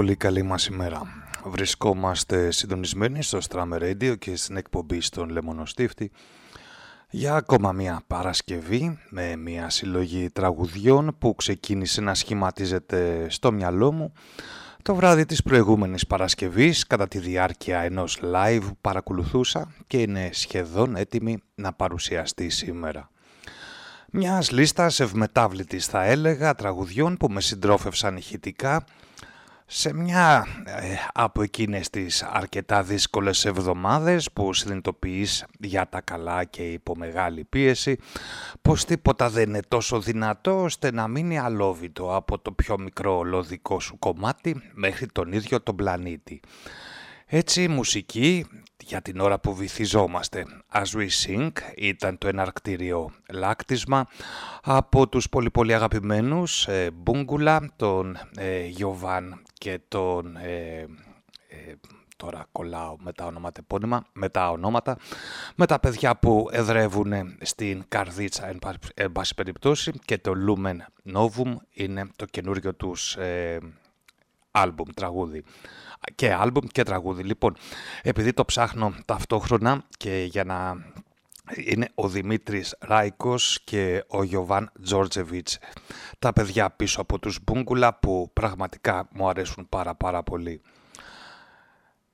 πολύ πολύ καλή μας ημέρα. Βρισκόμαστε συντονισμένοι στο Stram Radio και στην εκπομπή στον Λεμονοστίφτη για ακόμα μια Παρασκευή με μια συλλογή τραγουδιών που ξεκίνησε να σχηματίζεται στο μυαλό μου το βράδυ της προηγούμενης Παρασκευής κατά τη διάρκεια ενός live που παρακολουθούσα και είναι σχεδόν έτοιμη να παρουσιαστεί σήμερα. Μιας λίστας ευμετάβλητης θα έλεγα τραγουδιών που με συντρόφευσαν ηχητικά σε μια ε, από εκείνες τις αρκετά δύσκολες εβδομάδες που συνειδητοποιείς για τα καλά και υπό μεγάλη πίεση πως τίποτα δεν είναι τόσο δυνατό ώστε να μείνει αλόβητο από το πιο μικρό λοδικό σου κομμάτι μέχρι τον ίδιο τον πλανήτη. Έτσι η μουσική για την ώρα που βυθιζόμαστε As We Sing ήταν το εναρκτήριο λάκτισμα από τους πολύ πολύ αγαπημένους ε, Μπούγκουλα, τον ε, Γιωβάν και τον... Ε, ε, τώρα κολλάω με τα ονόματα επώνυμα, με τα ονόματα, με τα παιδιά που εδρεύουν στην Καρδίτσα εν πάση περιπτώσει και το Lumen Novum είναι το καινούριο τους ε, άλμπουμ, τραγούδι και άλμπουμ και τραγούδι. Λοιπόν, επειδή το ψάχνω ταυτόχρονα και για να είναι ο Δημήτρης Ράικος και ο Γιωβάν Τζόρτζεβιτς. Τα παιδιά πίσω από τους Μπούγκουλα που πραγματικά μου αρέσουν πάρα πάρα πολύ.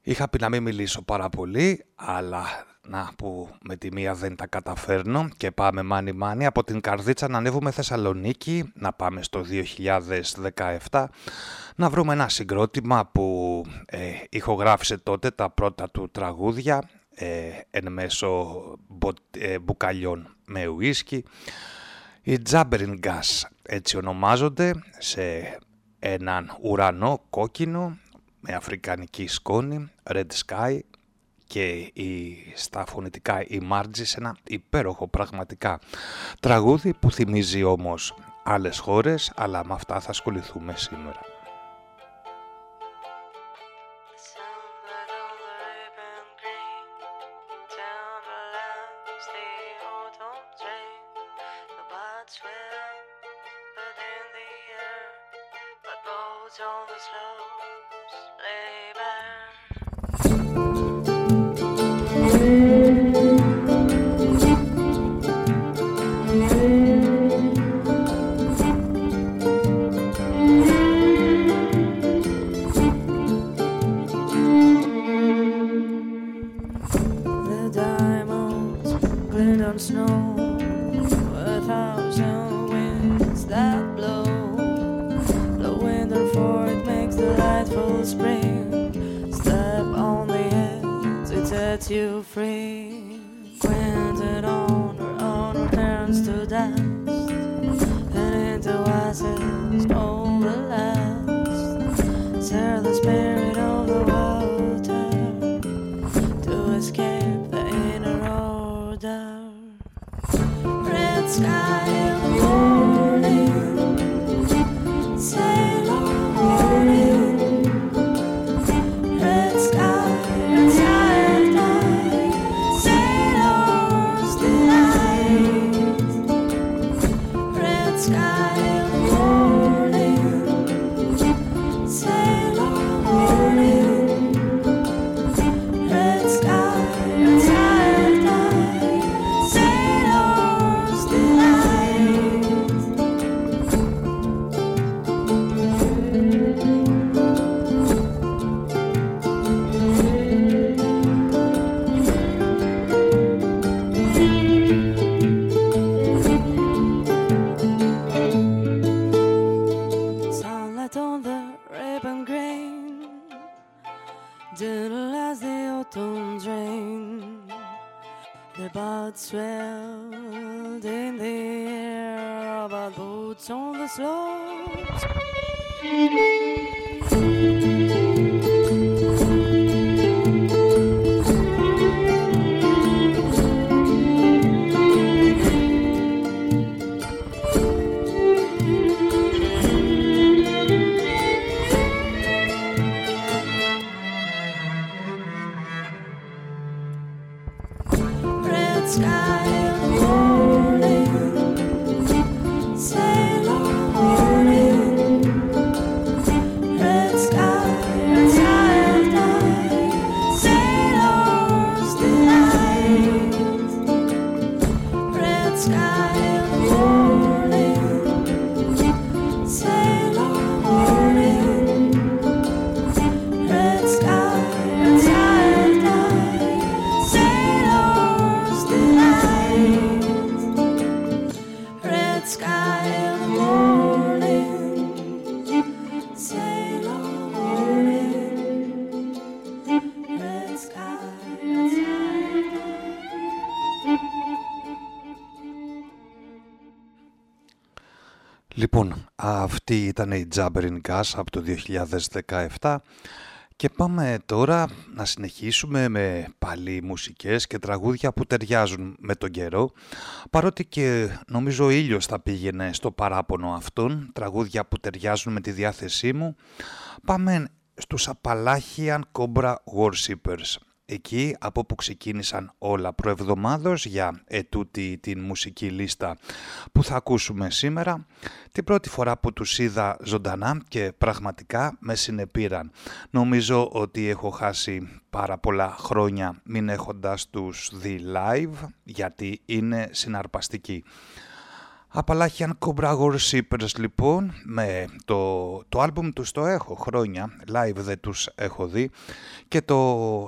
Είχα πει να μην μιλήσω πάρα πολύ, αλλά να που με τη μία δεν τα καταφέρνω και πάμε μάνι μάνι από την Καρδίτσα να ανέβουμε Θεσσαλονίκη, να πάμε στο 2017, να βρούμε ένα συγκρότημα που ε, ηχογράφησε τότε τα πρώτα του τραγούδια ε, εν μέσω ε, μπουκαλιών με ουίσκι. Οι Jabbering Gas έτσι ονομάζονται σε έναν ουρανό κόκκινο με αφρικανική σκόνη, red sky και η, στα φωνητικά η Margie σε ένα υπέροχο πραγματικά τραγούδι που θυμίζει όμως άλλες χώρες αλλά με αυτά θα ασχοληθούμε σήμερα. Αυτή ήταν η Jabbering Gas από το 2017 και πάμε τώρα να συνεχίσουμε με πάλι μουσικές και τραγούδια που ταιριάζουν με τον καιρό. Παρότι και νομίζω ο ήλιος θα πήγαινε στο παράπονο αυτών, τραγούδια που ταιριάζουν με τη διάθεσή μου πάμε στους Appalachian Cobra Worshippers εκεί από που ξεκίνησαν όλα προεβδομάδος για ετούτη την μουσική λίστα που θα ακούσουμε σήμερα. Την πρώτη φορά που τους είδα ζωντανά και πραγματικά με συνεπήραν. Νομίζω ότι έχω χάσει πάρα πολλά χρόνια μην έχοντας τους δει live γιατί είναι συναρπαστικοί. Appalachian Cobra Worshippers λοιπόν, με το, το άλμπουμ τους το έχω χρόνια, live δεν τους έχω δει και το,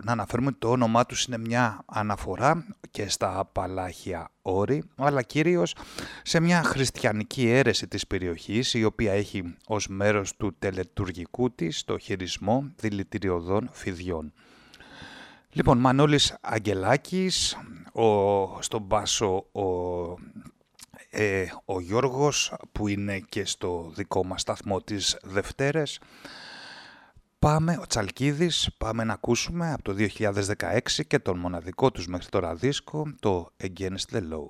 να αναφέρουμε το όνομά τους είναι μια αναφορά και στα Απαλάχια όρη, αλλά κυρίως σε μια χριστιανική αίρεση της περιοχής η οποία έχει ως μέρος του τελετουργικού της το χειρισμό δηλητηριωδών φιδιών. Λοιπόν, Μανώλης Αγγελάκης, ο, στον μπάσο ο ε, ο Γιώργος που είναι και στο δικό μας σταθμό της Δευτέρες. Πάμε, ο Τσαλκίδης, πάμε να ακούσουμε από το 2016 και τον μοναδικό τους μέχρι τώρα δίσκο, το Against the Law.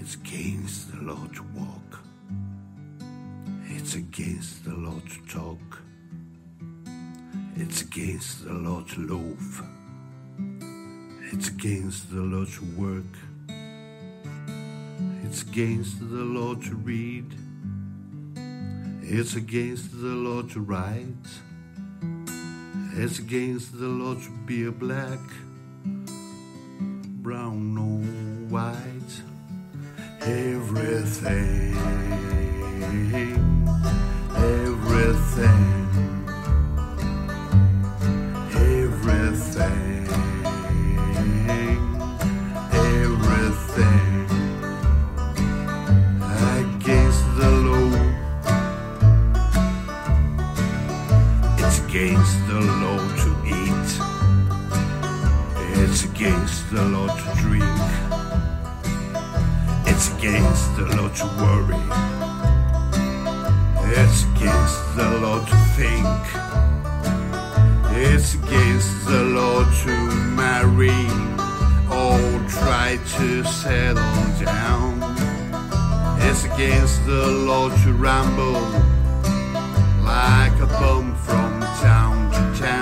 It's against the law to walk. It's against the law to talk. It's against the law to loaf. It's against the law to work. It's against the law to read. It's against the law to write. It's against the law to be a black, brown or white. Everything, everything. The law to drink. It's against the law to worry. It's against the law to think. It's against the law to marry or try to settle down. It's against the law to ramble like a bum from town to town.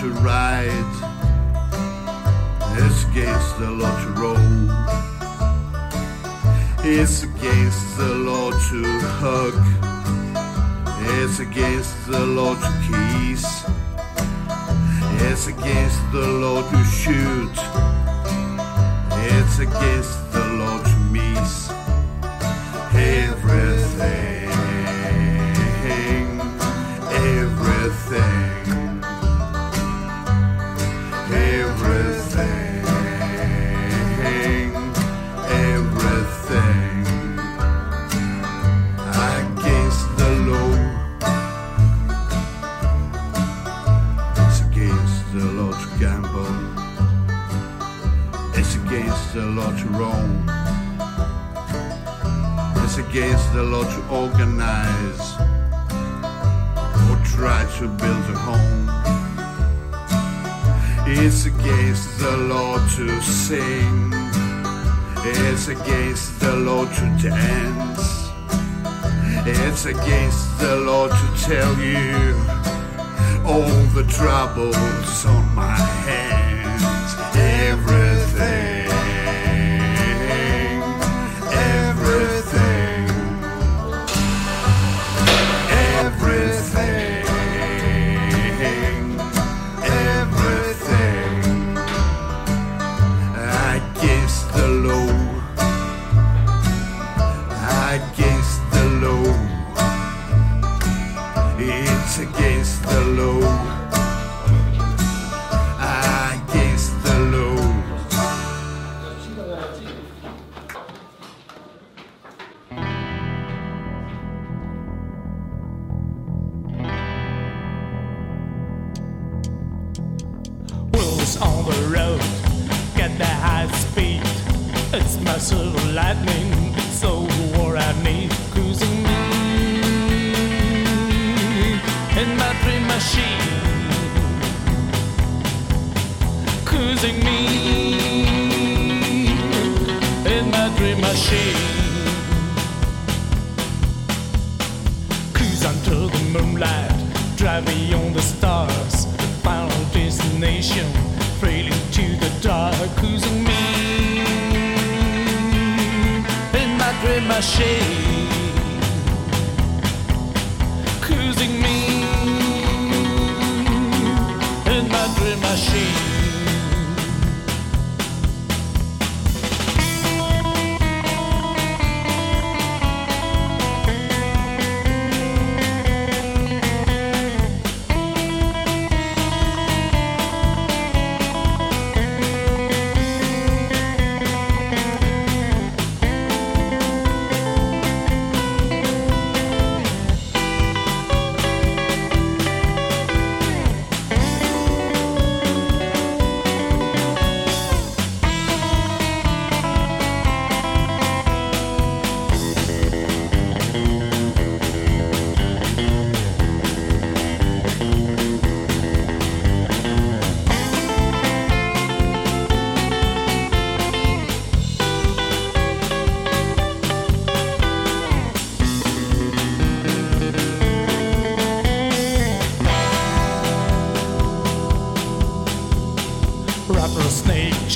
to ride. It's against the law to roll. It's against the law.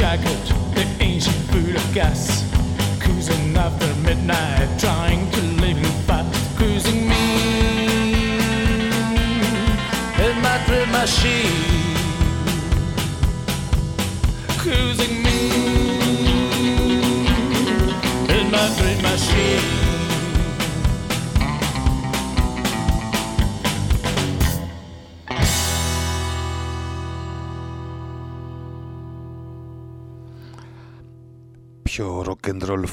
Jacket, the ancient food of gas. Cruising after midnight, trying to live in fast. Cruising me in my dream machine.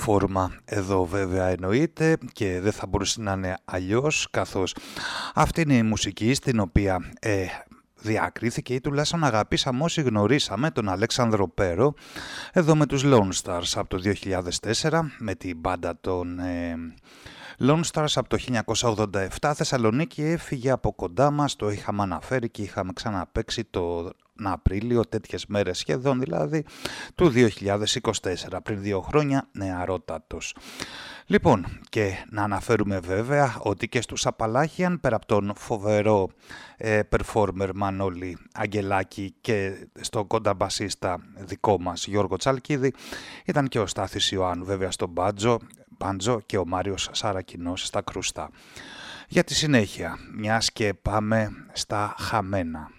Φόρμα εδώ βέβαια εννοείται και δεν θα μπορούσε να είναι αλλιώς καθώς αυτή είναι η μουσική στην οποία ε, διακρίθηκε ή τουλάχιστον αγαπήσαμε όσοι γνωρίσαμε τον Αλέξανδρο Πέρο εδώ με τους Lone Stars από το 2004 με την μπάντα των ε, Lone Stars από το 1987 Θεσσαλονίκη έφυγε από κοντά μας, το είχαμε αναφέρει και είχαμε ξαναπέξει το Απρίλιο, τέτοιες μέρες σχεδόν δηλαδή, του 2024, πριν δύο χρόνια, νεαρότατος. Λοιπόν, και να αναφέρουμε βέβαια ότι και στους Απαλάχιαν, πέρα από τον φοβερό ε, performer Μανώλη Αγγελάκη και στο κονταμπασίστα δικό μας Γιώργο Τσαλκίδη, ήταν και ο Στάθης Ιωάννου βέβαια στο μπάντζο, μπάντζο και ο Μάριος Σαρακινός στα κρούστα. Για τη συνέχεια, μιας και πάμε στα χαμένα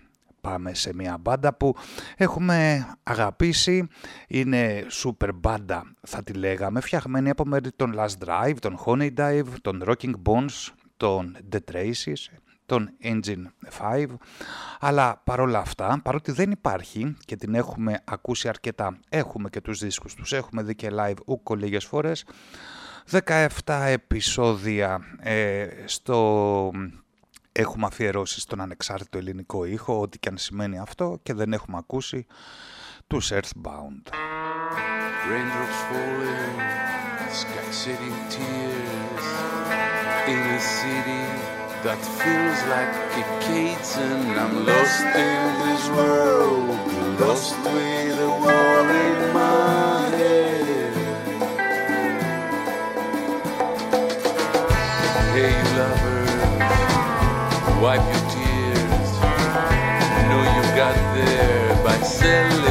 πάμε σε μια μπάντα που έχουμε αγαπήσει. Είναι super μπάντα θα τη λέγαμε, φτιαγμένη από μέρη των Last Drive, των Honey Dive, των Rocking Bones, των The Traces, των Engine 5. Αλλά παρόλα αυτά, παρότι δεν υπάρχει και την έχουμε ακούσει αρκετά, έχουμε και τους δίσκους τους, έχουμε δει και live ούκο λίγες φορές, 17 επεισόδια ε, στο έχουμε αφιερώσει στον ανεξάρτητο ελληνικό ήχο, ό,τι και αν σημαίνει αυτό, και δεν έχουμε ακούσει τους Earthbound. raindrops falling, sky shedding tears in a city that feels like a cage and I'm lost in this world, lost with a war in my wipe your tears. Know you got there by selling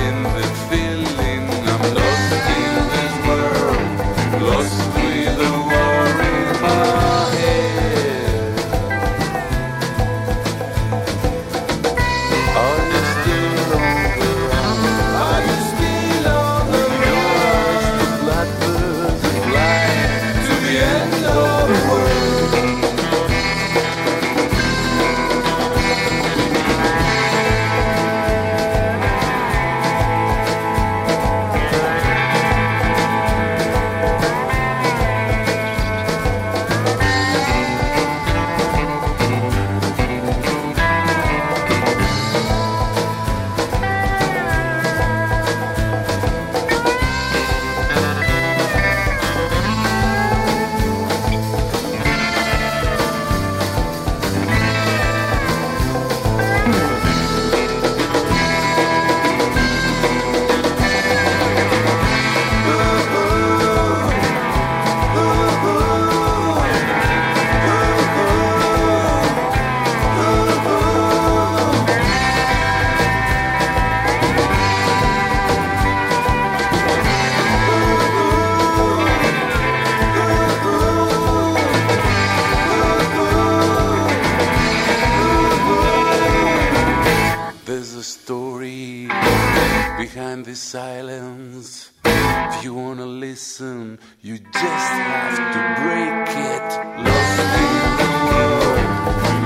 behind this silence. If you wanna listen, you just have to break it. Lost in the world,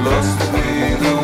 lost with the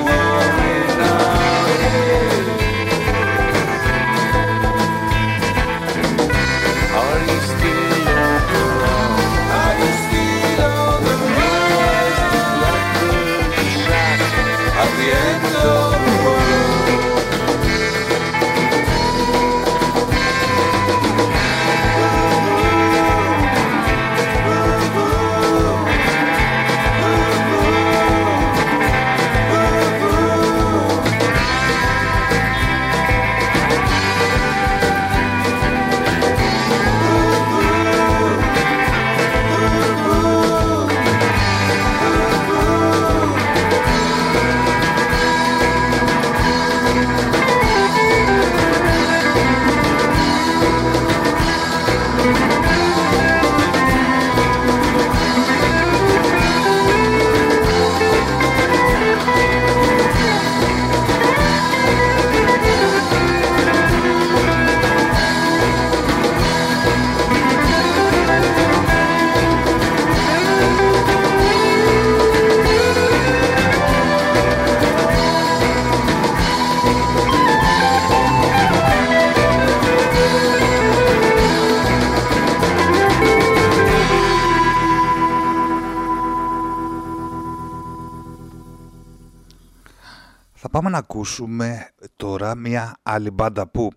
πάμε να ακούσουμε τώρα μια άλλη μπάντα που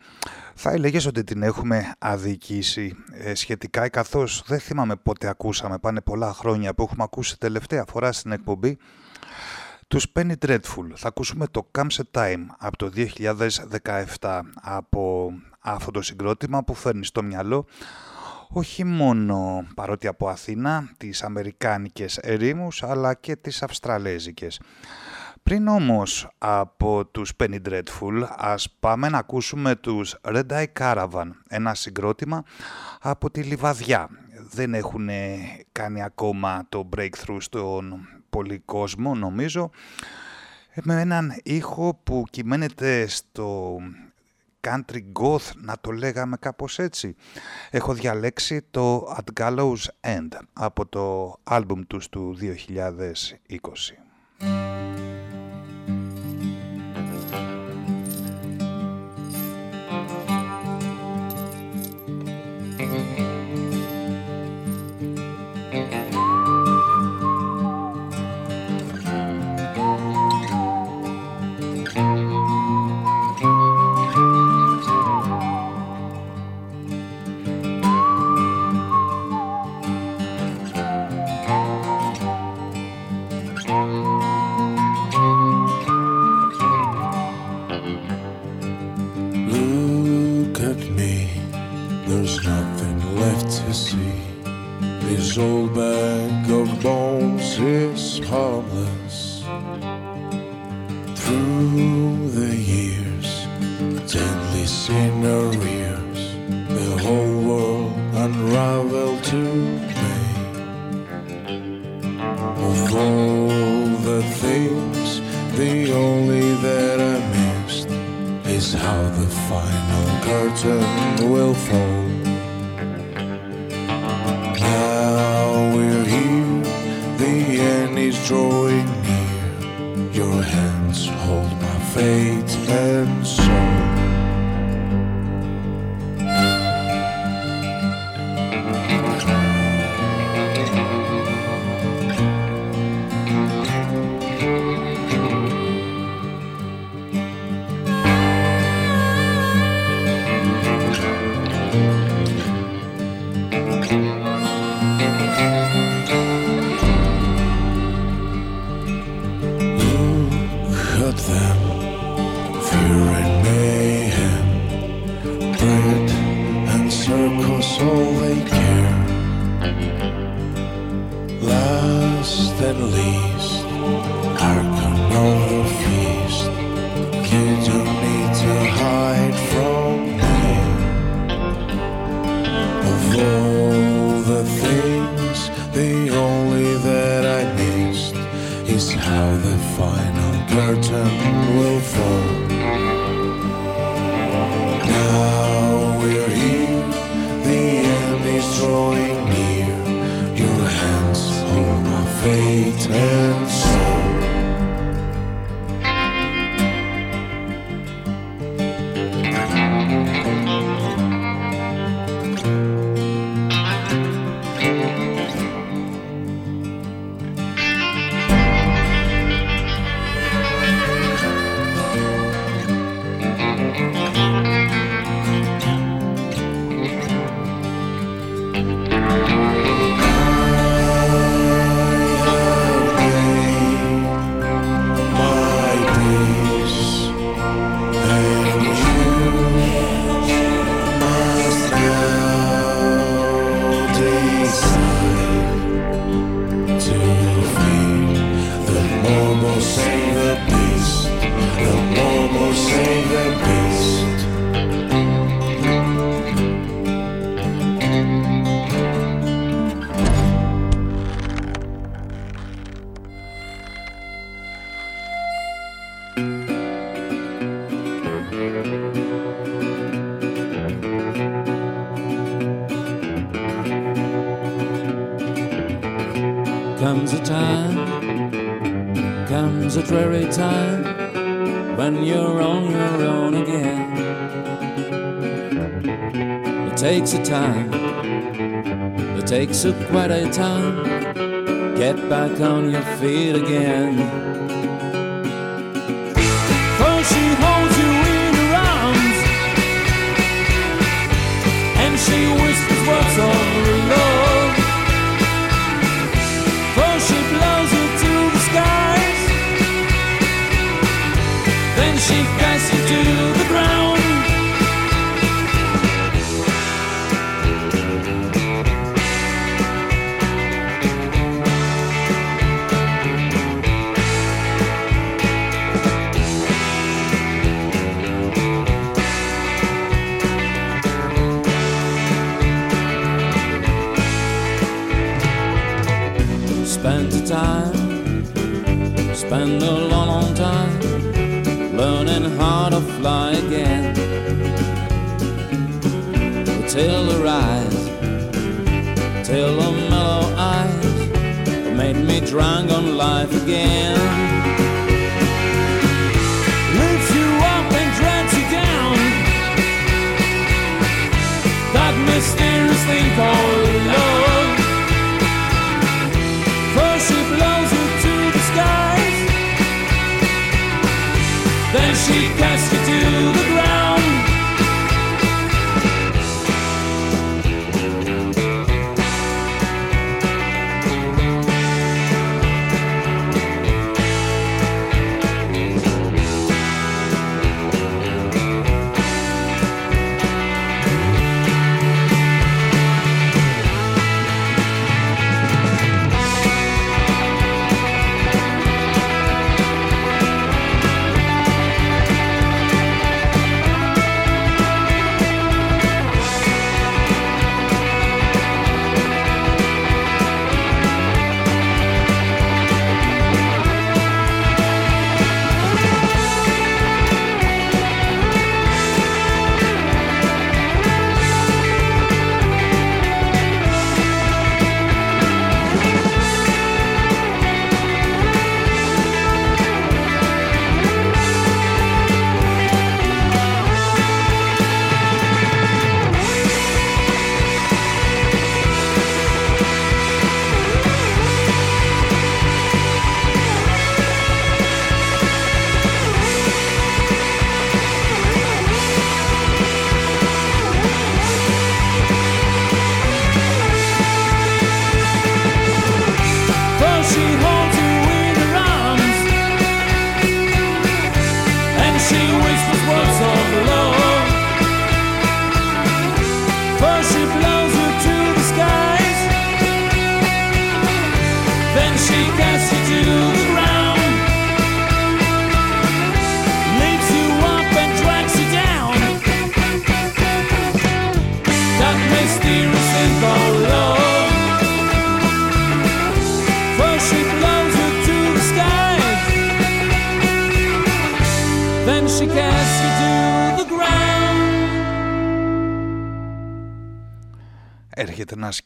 θα έλεγες ότι την έχουμε αδικήσει ε, σχετικά καθώς δεν θυμάμαι πότε ακούσαμε, πάνε πολλά χρόνια που έχουμε ακούσει τελευταία φορά στην εκπομπή τους Penny Dreadful. Θα ακούσουμε το Comes a Time από το 2017 από αυτό το συγκρότημα που φέρνει στο μυαλό όχι μόνο παρότι από Αθήνα τις Αμερικάνικες ερήμους αλλά και τις Αυστραλέζικες. Πριν όμως από τους Penny Dreadful, ας πάμε να ακούσουμε τους Red Eye Caravan, ένα συγκρότημα από τη Λιβαδιά. Δεν έχουν κάνει ακόμα το breakthrough στον πολύ κόσμο, νομίζω, με έναν ήχο που κυμαίνεται στο country goth, να το λέγαμε κάπως έτσι. Έχω διαλέξει το At Gallows End από το άλμπουμ τους του 2020. Mm-hmm. This old bag of bones is harmless. Through the years, deadly sin the whole world unraveled to me. Of all the things, the only that I missed is how the final curtain will fall. drawing near. Your hands hold my fate and soul.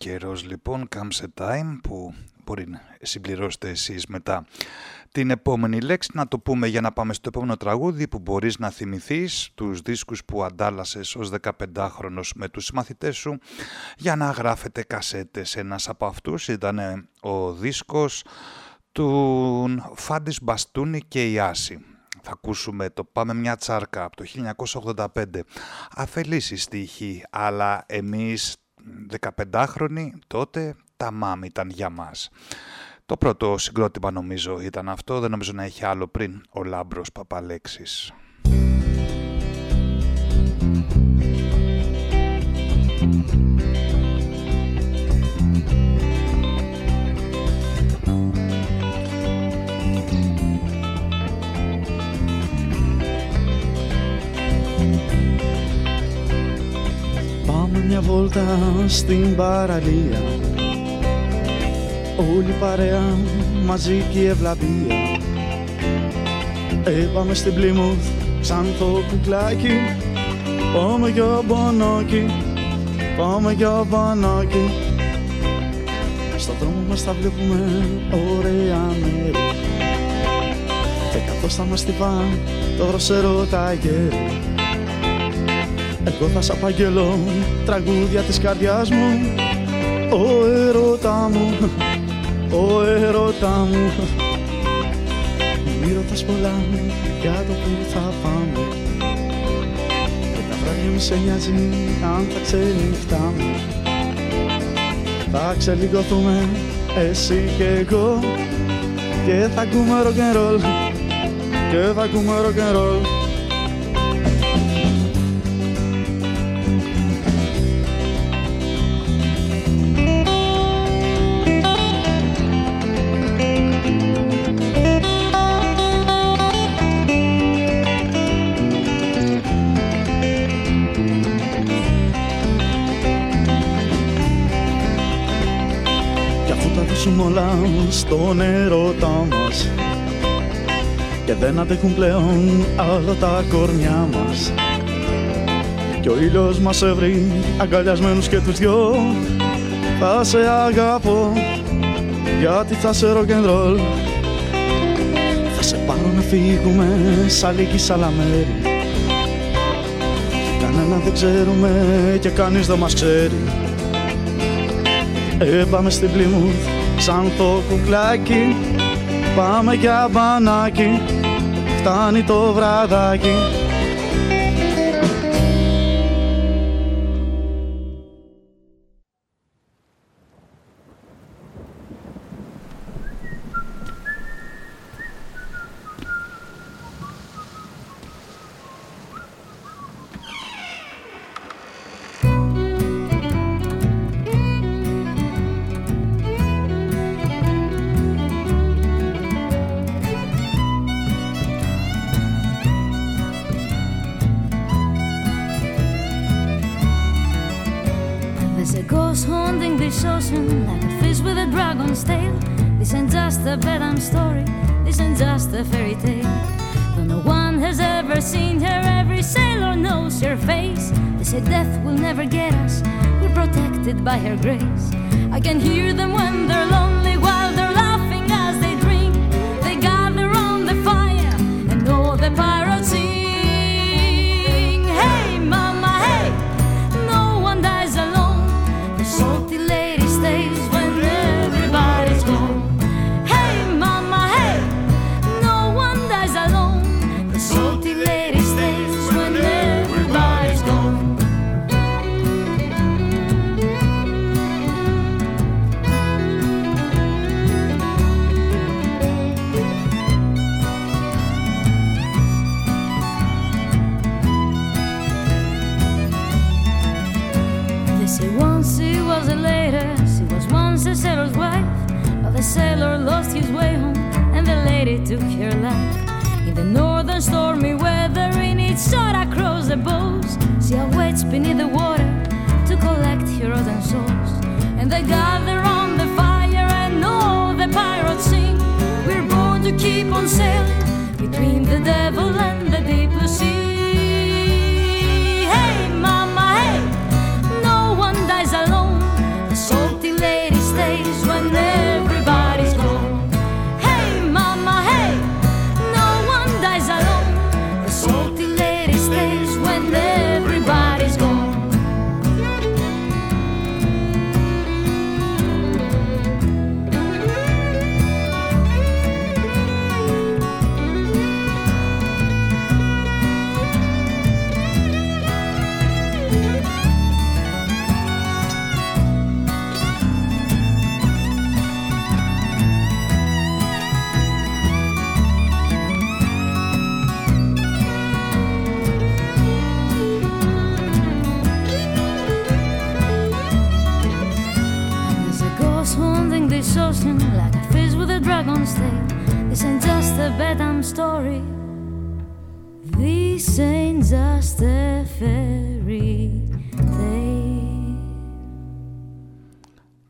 Καιρός λοιπόν, comes a time, που μπορεί να συμπληρώσετε εσείς μετά την επόμενη λέξη, να το πούμε για να πάμε στο επόμενο τραγούδι που μπορείς να θυμηθείς τους δίσκους που αντάλλασες ως 15χρονος με τους μαθητές σου για να γράφετε κασέτες. Ένας από αυτούς ήταν ο δίσκος του Φάντης Μπαστούνη και η Άση. Θα ακούσουμε το «Πάμε μια τσάρκα» από το 1985. Αφελής η στίχη, αλλά εμείς 15χρονοι τότε τα μάμ ήταν για μας. Το πρώτο συγκρότημα νομίζω ήταν αυτό, δεν νομίζω να έχει άλλο πριν ο Λάμπρος Παπαλέξης. Πάμε μια βόλτα στην παραλία. Όλη παρέα μαζί και η ευλαβία. Είπαμε στην Πλήμουθ σαν το κουκλάκι. Πάμε για μπανάκι, πάμε για μπανάκι Στο δρόμο μας θα βλέπουμε ωραία μέρη. Και καθώς θα μας τυπά το δροσερό ταγέρι Εγώ θα σ' απαγγελώ τραγούδια της καρδιάς μου. Ο ερώτα μου ο ερώτα μου. Μη ρωτάς πολλά για το που θα πάμε. Και τα βράδια μου σε νοιάζει αν θα ξενυχτάμε. Θα ξελιγωθούμε εσύ και εγώ. Και θα ακούμε rock and roll Και θα ακούμε rock στον έρωτά μας. Και δεν αντέχουν πλέον άλλο τα κορμιά μας. Κι ο ήλιος μας έβρι αγκαλιασμένους και τους δυο. Θα σε αγαπώ γιατί θα σε ροκεντρόλ θα σε πάρω να φύγουμε σ' άλλη κι σ' άλλα μέρη κανένα δεν ξέρουμε και κανείς δεν μας ξέρει. Έπαμε στην Πλήμουθ σαν το κουκλάκι. Πάμε για μπανάκι, φτάνει το βραδάκι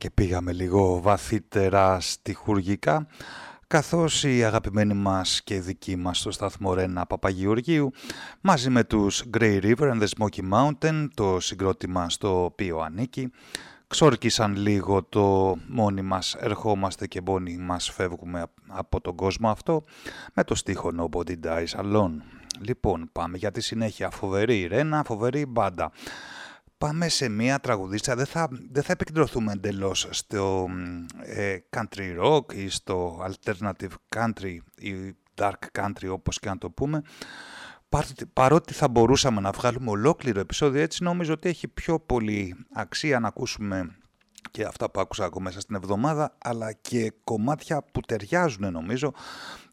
Και πήγαμε λίγο βαθύτερα στιχουργικά καθώς η αγαπημένη μας και δική μας στο σταθμό Ρένα Παπαγεωργίου μαζί με τους Grey River and the Smoky Mountain, το συγκρότημα στο οποίο ανήκει, ξόρκισαν λίγο το μόνοι μας ερχόμαστε και μόνοι μας φεύγουμε από τον κόσμο αυτό με το στίχο Nobody Dies Alone. Λοιπόν, πάμε για τη συνέχεια. Φοβερή Ρένα, φοβερή μπάντα πάμε σε μία τραγουδίστρια, δεν θα, δεν θα επικεντρωθούμε εντελώς στο ε, country rock ή στο alternative country ή dark country όπως και να το πούμε. Παρότι θα μπορούσαμε να βγάλουμε ολόκληρο επεισόδιο, έτσι νομίζω ότι έχει πιο πολύ αξία να ακούσουμε και αυτά που άκουσα ακόμα μέσα στην εβδομάδα, αλλά και κομμάτια που ταιριάζουν νομίζω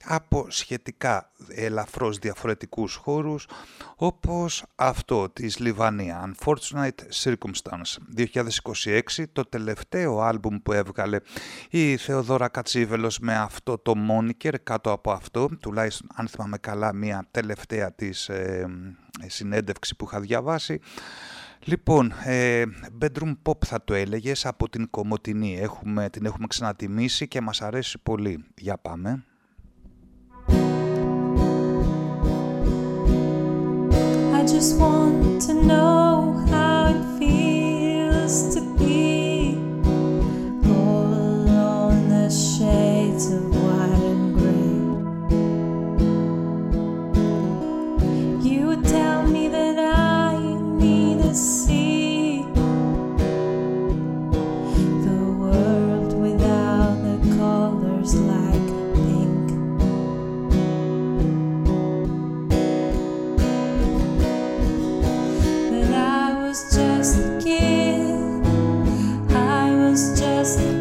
από σχετικά ελαφρώς διαφορετικούς χώρους, όπως αυτό της Λιβανία, Unfortunate Circumstance, 2026, το τελευταίο άλμπουμ που έβγαλε η Θεοδόρα Κατσίβελος με αυτό το μόνικερ κάτω από αυτό, τουλάχιστον αν θυμάμαι καλά μια τελευταία της ε, συνέντευξη που είχα διαβάσει, Λοιπόν, ε, bedroom pop θα το έλεγες από την Κομωτινή. Έχουμε, την έχουμε ξανατιμήσει και μας αρέσει πολύ. Για πάμε. I just want to know how it feels to be all alone the shades of us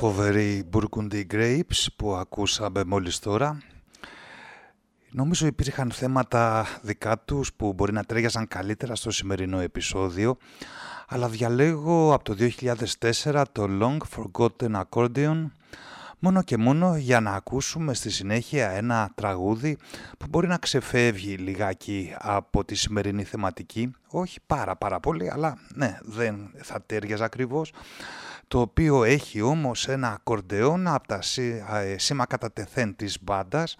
φοβερή Burgundy Grapes που ακούσαμε μόλις τώρα. Νομίζω υπήρχαν θέματα δικά τους που μπορεί να τρέγιαζαν καλύτερα στο σημερινό επεισόδιο, αλλά διαλέγω από το 2004 το Long Forgotten Accordion, μόνο και μόνο για να ακούσουμε στη συνέχεια ένα τραγούδι που μπορεί να ξεφεύγει λιγάκι από τη σημερινή θεματική, όχι πάρα πάρα πολύ, αλλά ναι, δεν θα τέριαζε ακριβώς, το οποίο έχει όμως ένα ακορντεόν από τα ε, σήμα κατά τεθέν της μπάντας,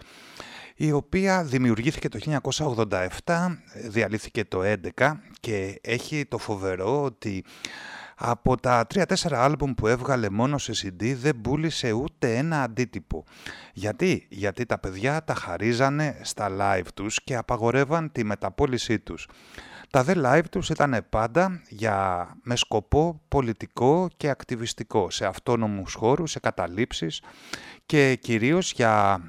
η οποία δημιουργήθηκε το 1987, διαλύθηκε το 2011 και έχει το φοβερό ότι από τα 3-4 άλμπουμ που έβγαλε μόνο σε CD δεν πούλησε ούτε ένα αντίτυπο. Γιατί; Γιατί τα παιδιά τα χαρίζανε στα live τους και απαγορεύαν τη μεταπόλησή τους. Τα δε live τους ήταν πάντα για, με σκοπό πολιτικό και ακτιβιστικό, σε αυτόνομους χώρους, σε καταλήψεις και κυρίως για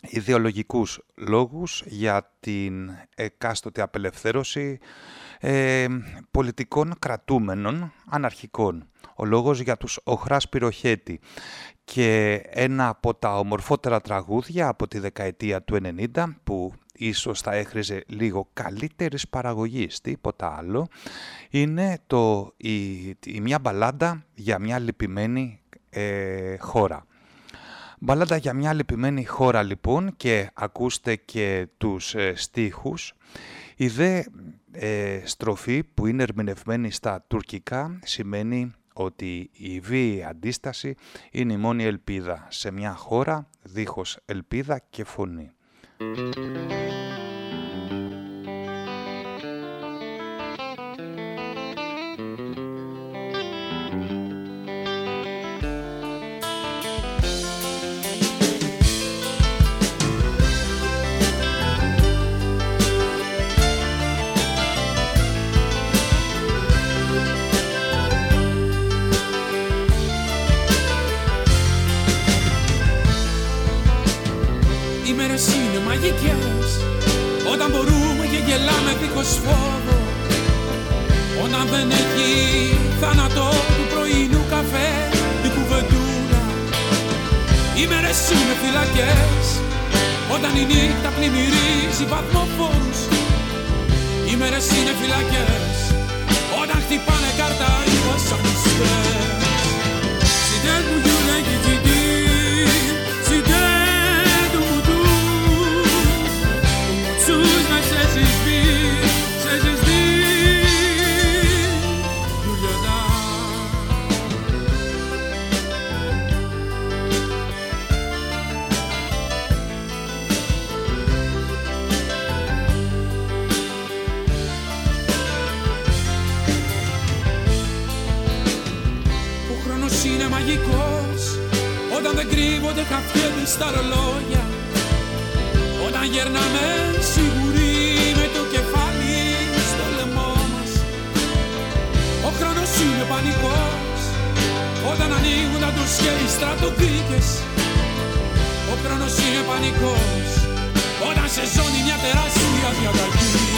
ιδεολογικούς λόγους, για την εκάστοτε απελευθέρωση ε, πολιτικών κρατούμενων αναρχικών. Ο λόγος για τους Οχράς Πυροχέτη και ένα από τα ομορφότερα τραγούδια από τη δεκαετία του 90 που ίσως θα έχριζε λίγο καλύτερης παραγωγής, τίποτα άλλο, είναι το, η, μια μπαλάντα για μια λυπημένη ε, χώρα. Μπαλάντα για μια λυπημένη χώρα λοιπόν και ακούστε και τους ε, στίχους. Η δε ε, στροφή που είναι ερμηνευμένη στα τουρκικά σημαίνει ότι η βίαιη αντίσταση είναι η μόνη ελπίδα σε μια χώρα δίχως ελπίδα και φωνή. Όταν μπορούμε και γελάμε δίχως φόβο. Όταν δεν έχει θάνατο του πρωινού καφέ η κουβεντούλα. Οι μέρες είναι φυλακές. Όταν η νύχτα πλημμυρίζει βαθμοφόρους. Οι μέρες είναι φυλακές. Όταν χτυπάνε κάρτα οι βασανιστές δεν χαφιέται στα ρολόγια. Όταν γερνάμε σίγουροι με το κεφάλι στο λαιμό μας. Ο χρόνος είναι πανικός όταν ανοίγουν τα τους χέρι στρατοδίκες ο χρόνος είναι πανικός όταν σε ζώνει μια τεράστια διαταγή.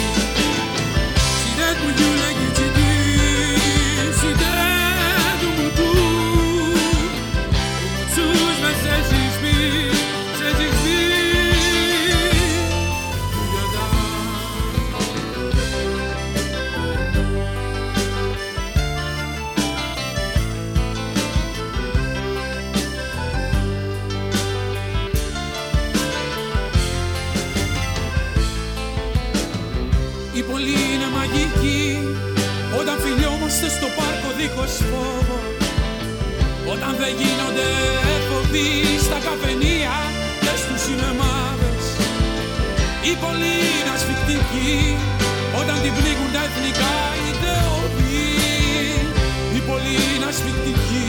Δίχως φόβο. Όταν δεν γίνονται έφοβοι στα καφενεία και στους σινεμάδες Η πόλη είναι ασφικτική Όταν την πνίγουν τα εθνικά ιδεώδη Η πόλη είναι ασφικτική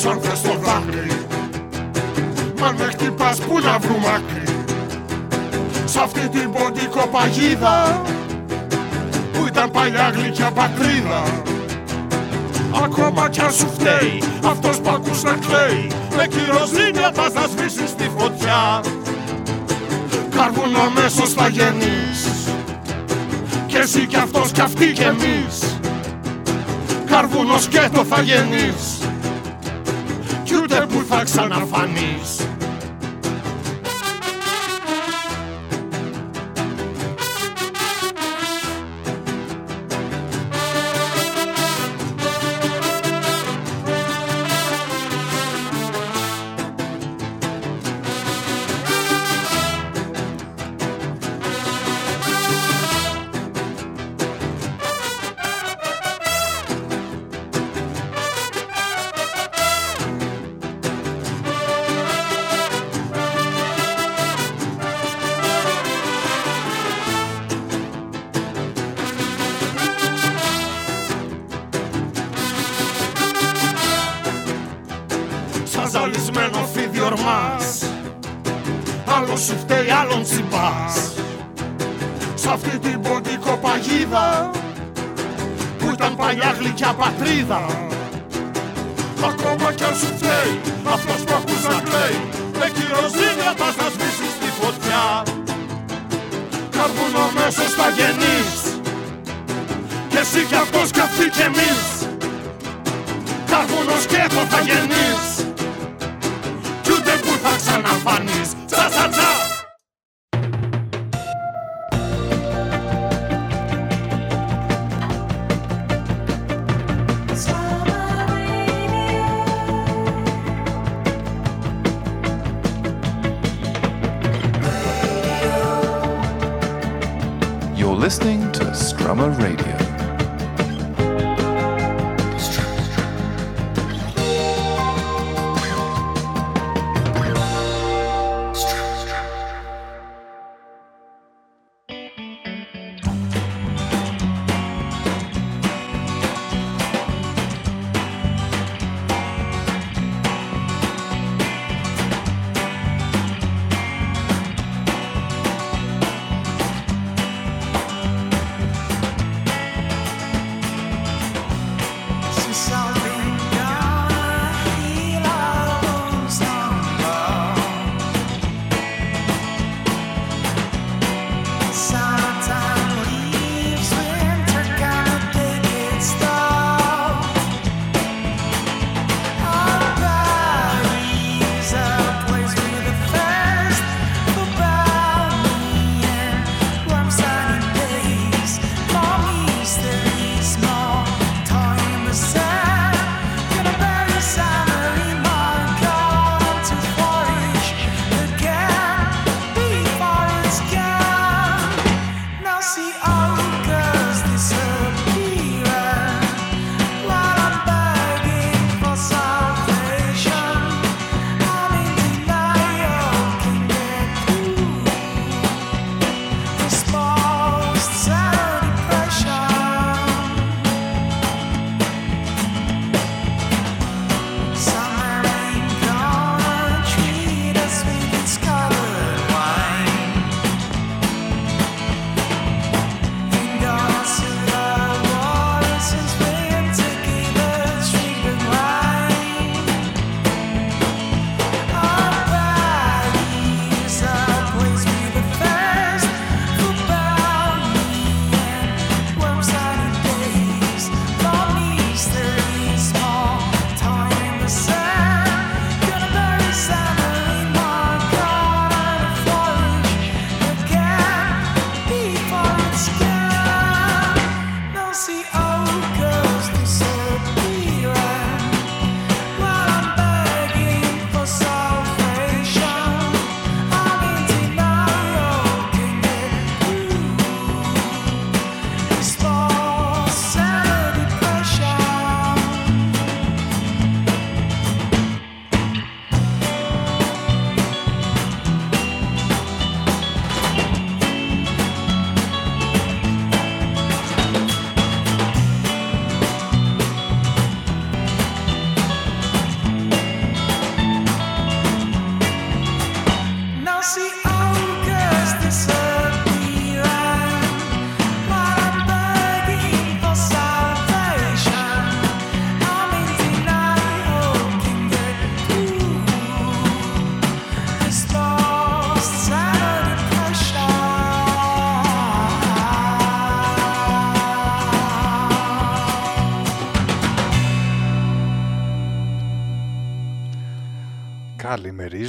σου χαρίσω αν θες το δάκρυ. Μα αν με χτυπάς που να βρούμε άκρη; Σ' αυτή την ποντικό παγίδα Που ήταν παλιά γλυκιά πατρίδα. Ακόμα κι αν σου φταίει Αυτός που ακούς να κλαίει. Με κυροζήνια πας να σβήσεις τη φωτιά. Κάρβουνο αμέσως θα γεννείς Κι εσύ κι αυτός κι αυτή κι εμείς. Καρβούνος σκέτο θα γεννείς. Κι ούτε που θα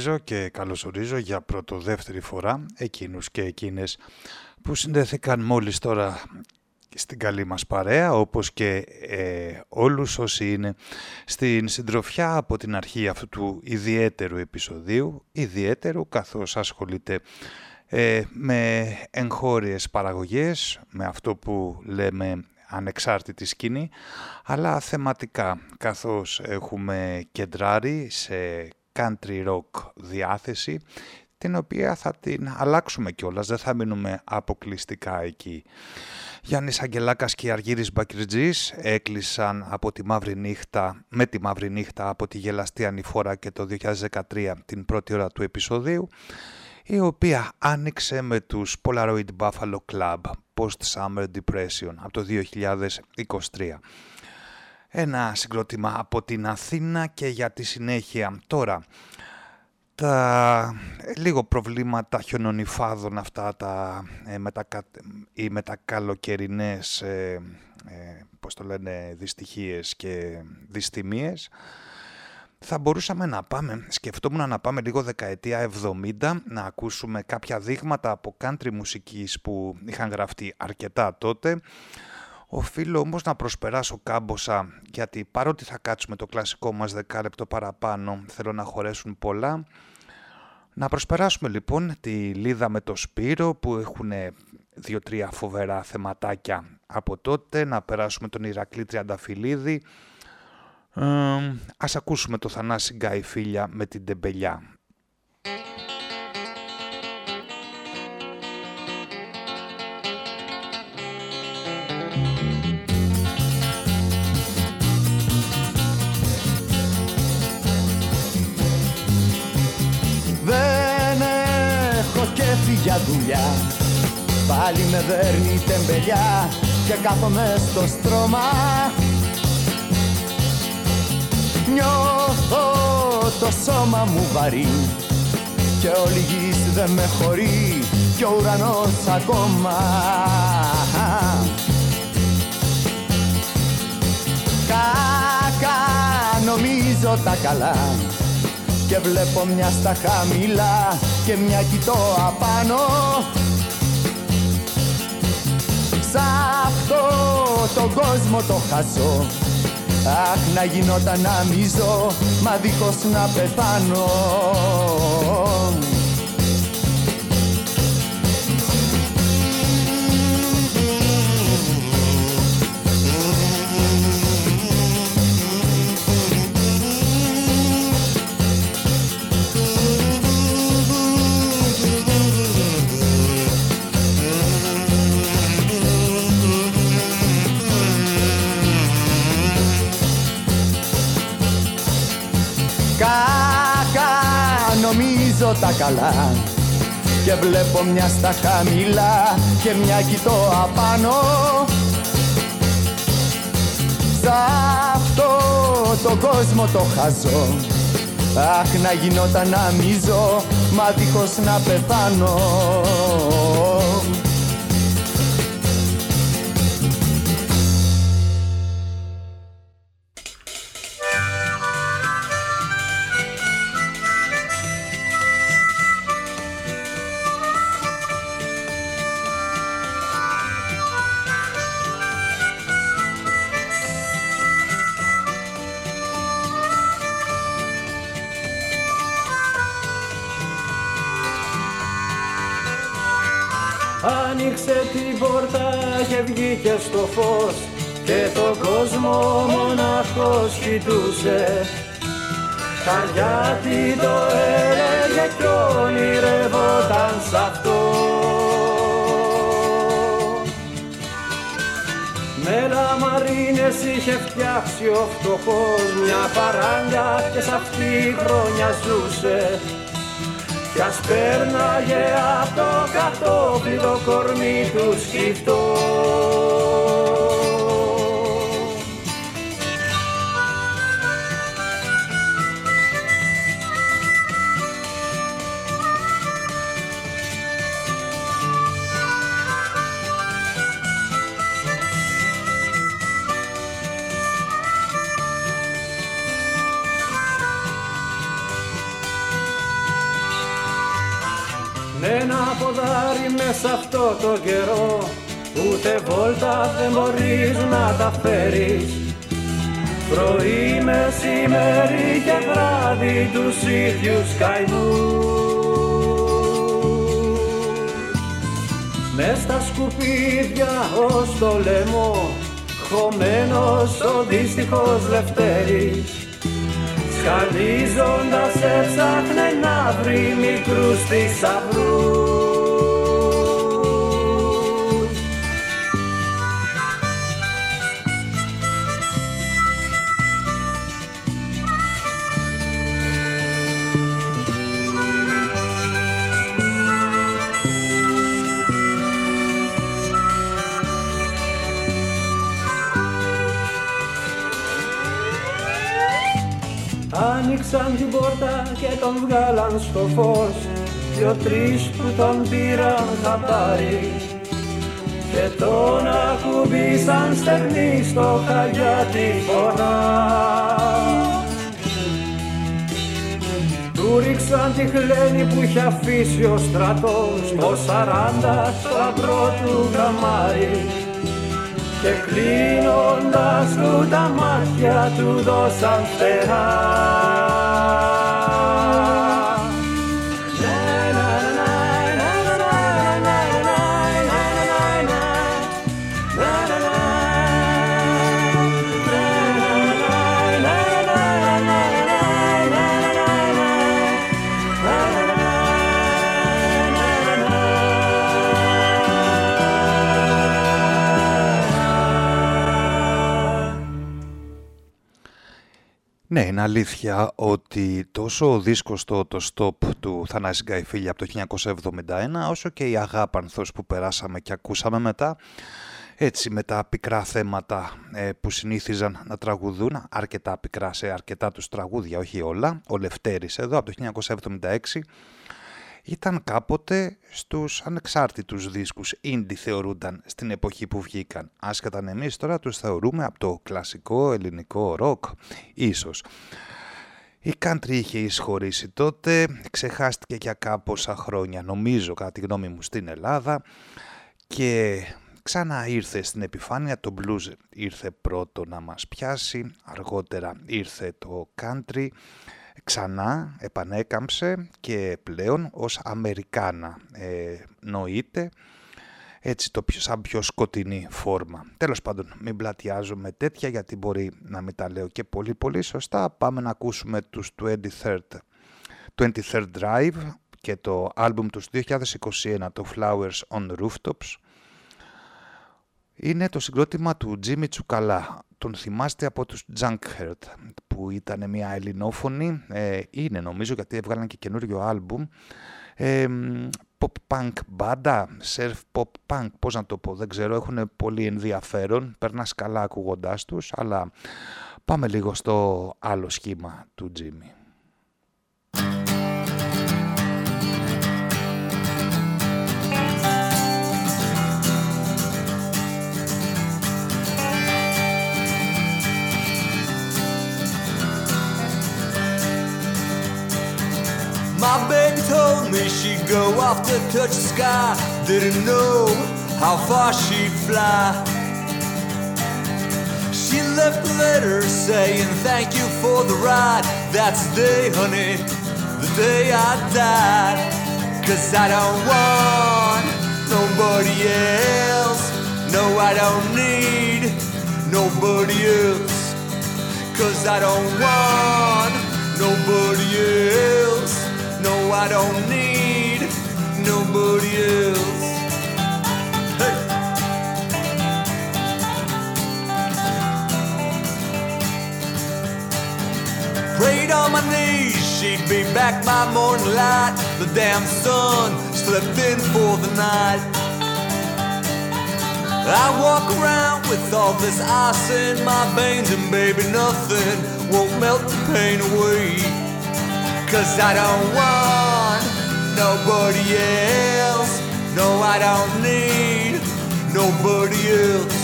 Καλημερίζω και καλωσορίζω για πρώτο δεύτερη φορά εκείνους και εκείνες που συνδέθηκαν μόλις τώρα στην καλή μας παρέα όπως και ε, όλους όσοι είναι στην συντροφιά από την αρχή αυτού του ιδιαίτερου επεισοδίου ιδιαίτερου καθώς ασχολείται ε, με εγχώριες παραγωγές με αυτό που λέμε ανεξάρτητη σκηνή αλλά θεματικά καθώς έχουμε κεντράρει σε country rock διάθεση την οποία θα την αλλάξουμε κιόλας, δεν θα μείνουμε αποκλειστικά εκεί. Γιάννης Αγγελάκας και Αργύρης Μπακριτζής έκλεισαν από τη μαύρη νύχτα, με τη μαύρη νύχτα από τη γελαστή ανηφόρα και το 2013 την πρώτη ώρα του επεισοδίου η οποία άνοιξε με τους Polaroid Buffalo Club Post Summer Depression από το 2023. Ένα συγκρότημα από την Αθήνα και για τη συνέχεια. Τώρα, τα λίγο προβλήματα χιονονιφάδων αυτά, τα, ε, μετακα, οι μετακαλοκαιρινές, ε, ε, πώς το λένε, δυστυχίες και δυστημίες, θα μπορούσαμε να πάμε, σκεφτόμουν να πάμε λίγο δεκαετία 70, να ακούσουμε κάποια δείγματα από country μουσικής που είχαν γραφτεί αρκετά τότε, Οφείλω όμως να προσπεράσω κάμποσα, γιατί παρότι θα κάτσουμε το κλασικό μας δεκάλεπτο παραπάνω, θέλω να χωρέσουν πολλά. Να προσπεράσουμε λοιπόν τη Λίδα με το Σπύρο που έχουν δύο-τρία φοβερά θεματάκια από τότε. Να περάσουμε τον Ηρακλή Τριανταφυλλίδη. Ε, ας ακούσουμε το Θανάση Γκάι Φίλια με την Τεμπελιά. Έχω κέφι για δουλειά. Πάλι με δέρνει τεμπελιά Και κάθομαι στο στρώμα. Νιώθω το σώμα μου βαρύ Και όλη γης δεν με χωρεί Και ο ουρανός ακόμα. Κάκα νομίζω τα καλά και βλέπω μια στα χαμηλά και μια κοιτώ απάνω. Σ' αυτό τον κόσμο το χάσω. Αχ να γινόταν να μίζω μα δίχως να πεθάνω νομίζω τα καλά. Και βλέπω μια στα χαμηλά και μια κοιτώ απάνω. Σ' αυτό το κόσμο το χαζό. Αχ να γινόταν να μίζω μα δίχως να πεθάνω φως και το κόσμο μοναχός κοιτούσε. Καριάτι το έλεγε κι όνειρευόταν σ' αυτό. Με λαμαρίνες είχε φτιάξει ο φτωχός μια παράγκα και σ' αυτή η χρόνια ζούσε. Κι ας πέρναγε απ' το κατόπι το κορμί του σκυφτός ποδάρι μέσα αυτό το καιρό Ούτε βόλτα δεν μπορείς να τα φέρεις. Πρωί, μεσημέρι και βράδυ τους ίδιους καημούς. Μες στα σκουπίδια ως το λαιμό Χωμένος ο δύστιχος Λευτέρης. Σκαλίζοντας έψαχνε να βρει μικρούς θησαυρούς πόρτα και τον βγάλαν στο φως. Δυο-τρεις που τον πήραν χαμπάρι Και τον ακουμπήσαν στερνή στο χαγιάτι φωνά. Του ρίξαν τη χλένη που είχε αφήσει ο στρατός. Στο σαράντα στο αμπρό του καμάρι και κλείνοντας του τα μάτια του δώσαν φτερά. Ναι, είναι αλήθεια ότι τόσο ο δίσκος το, το Stop του Θανάση Γκαϊφίλια από το 1971 όσο και η Αγάπανθος που περάσαμε και ακούσαμε μετά έτσι με τα πικρά θέματα ε, που συνήθιζαν να τραγουδούν αρκετά πικρά σε αρκετά τους τραγούδια, όχι όλα ο Λευτέρης εδώ από το 1976 ήταν κάποτε στους ανεξάρτητους δίσκους indie θεωρούνταν στην εποχή που βγήκαν. Άσχετα αν εμείς τώρα τους θεωρούμε από το κλασικό ελληνικό ροκ, ίσως. Η country είχε εισχωρήσει τότε, ξεχάστηκε για κάποσα χρόνια νομίζω κατά τη γνώμη μου στην Ελλάδα και ξανά ήρθε στην επιφάνεια, το blues ήρθε πρώτο να μας πιάσει, αργότερα ήρθε το country ξανά επανέκαμψε και πλέον ως Αμερικάνα ε, νοείται έτσι το πιο, σαν πιο σκοτεινή φόρμα. Τέλος πάντων μην πλατιάζω με τέτοια γιατί μπορεί να μην τα λέω και πολύ πολύ σωστά. Πάμε να ακούσουμε τους 23rd, 23rd Drive και το άλμπουμ τους 2021 το Flowers on Rooftops. Είναι το συγκρότημα του Jimmy Τσουκαλά, τον θυμάστε από τους Junkhead που ήταν μια ελληνόφωνη, ε, είναι νομίζω γιατί έβγαλαν και καινούριο άλμπουμ, ε, pop punk μπάντα, surf pop punk, πώς να το πω, δεν ξέρω, έχουν πολύ ενδιαφέρον, περνάς καλά ακούγοντάς τους, αλλά πάμε λίγο στο άλλο σχήμα του Jimmy. My baby told me she'd go off to touch the sky. Didn't know how far she'd fly. She left a letter saying thank you for the ride. That's the day, honey, the day I died. Cause I don't want nobody else. No, I don't need nobody else. Cause I don't want nobody else. I don't need nobody else. Hey. Prayed on my knees, she'd be back by morning light. The damn sun slept in for the night. I walk around with all this ice in my veins, and baby, nothing won't melt the pain away. Cause I don't want nobody else. No, I don't need nobody else.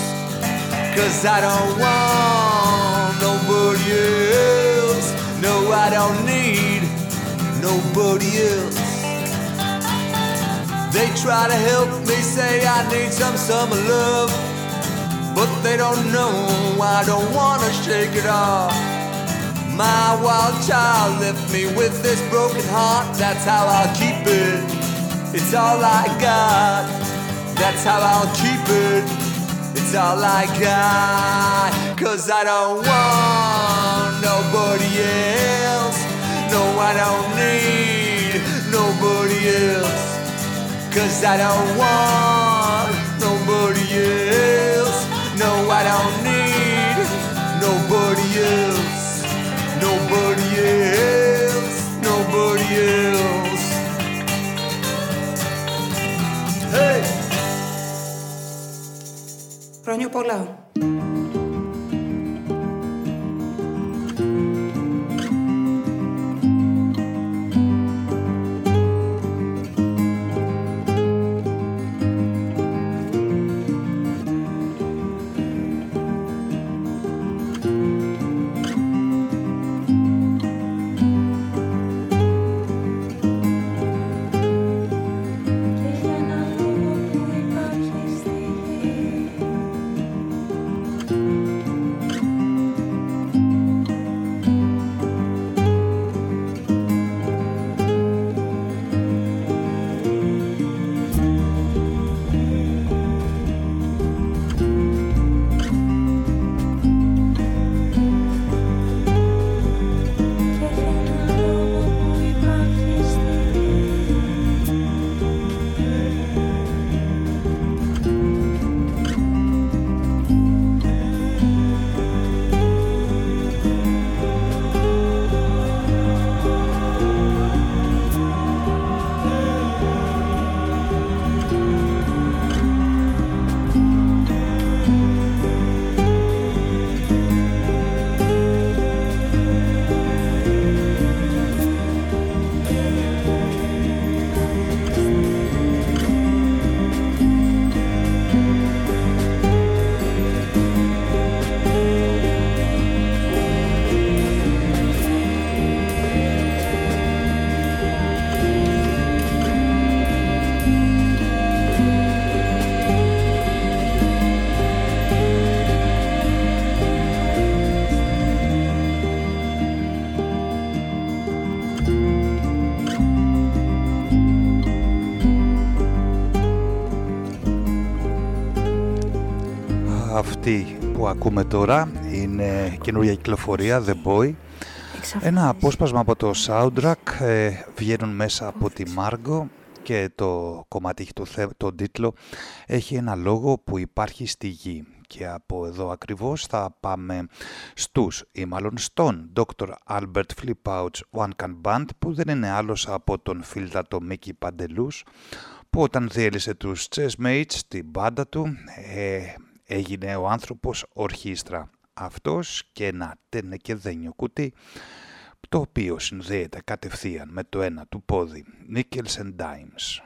Cause I don't want nobody else. No, I don't need nobody else. They try to help me say I need some summer love. But they don't know I don't wanna shake it off. My wild child left me with this broken heart. That's how I'll keep it. It's all I got. That's how I'll keep it. It's all I got. Cause I don't want nobody else. No, I don't need nobody else. Cause I don't want nobody else. No, I don't need Nobody else, nobody else. Hey! Χρόνια πολλά. Που ακούμε τώρα είναι καινούργια κυκλοφορία The Boy. Ένα απόσπασμα από το soundtrack ε, βγαίνουν μέσα από τη Margo και το κομμάτι έχει το, το τίτλο. Έχει ένα λόγο που υπάρχει στη γη. Και από εδώ ακριβώς θα πάμε στους ή μάλλον στον Dr. Albert Flipouch One Can Band που δεν είναι άλλος από τον φίλτατο Μίκη Παντελούς που όταν διέλυσε τους Chessmates στην μπάντα του ε, έγινε ο άνθρωπος ορχήστρα. Αυτός και ένα τένε και δένιο κουτί το οποίο συνδέεται κατευθείαν με το ένα του πόδι Nickels and Dimes.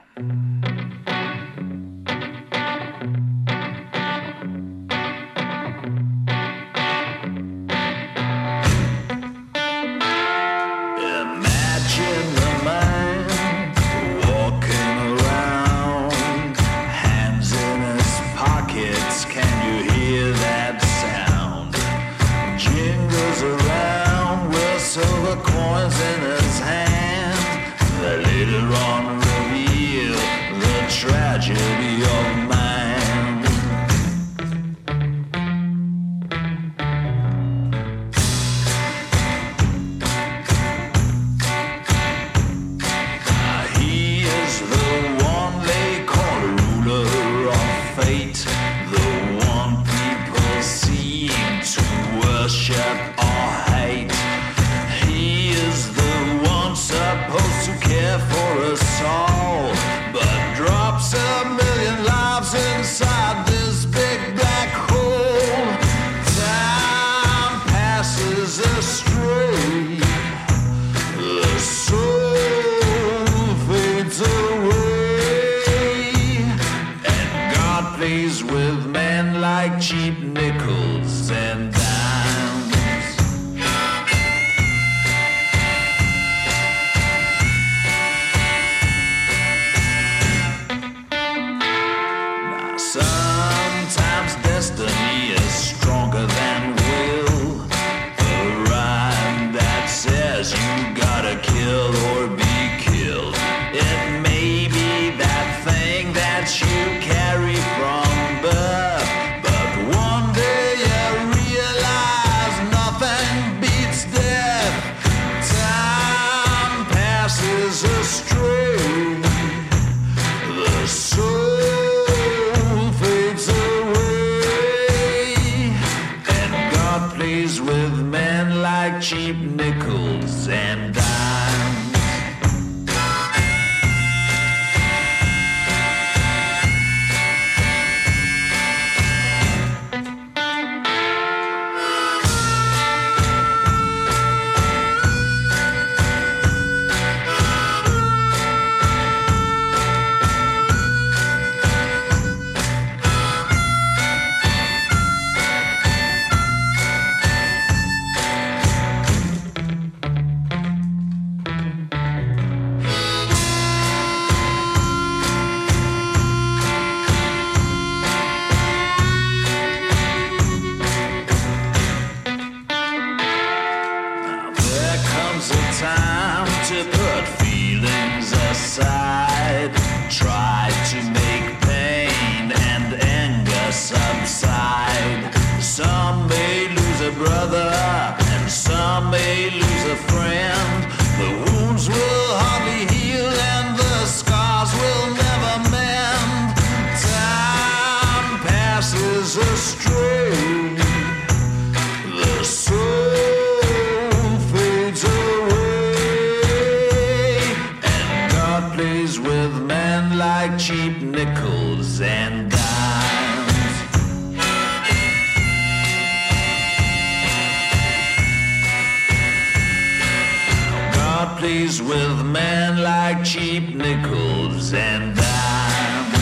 pleased with men like cheap nickels and dimes.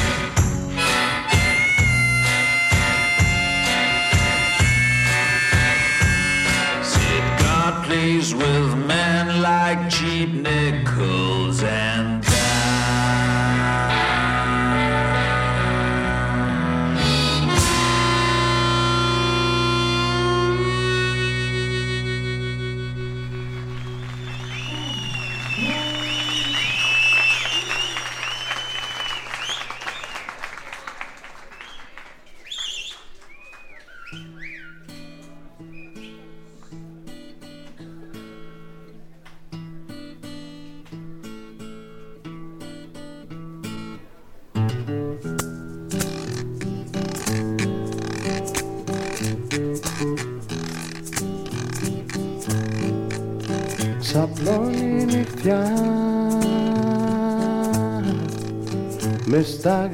Said God pleased with men like cheap nickels and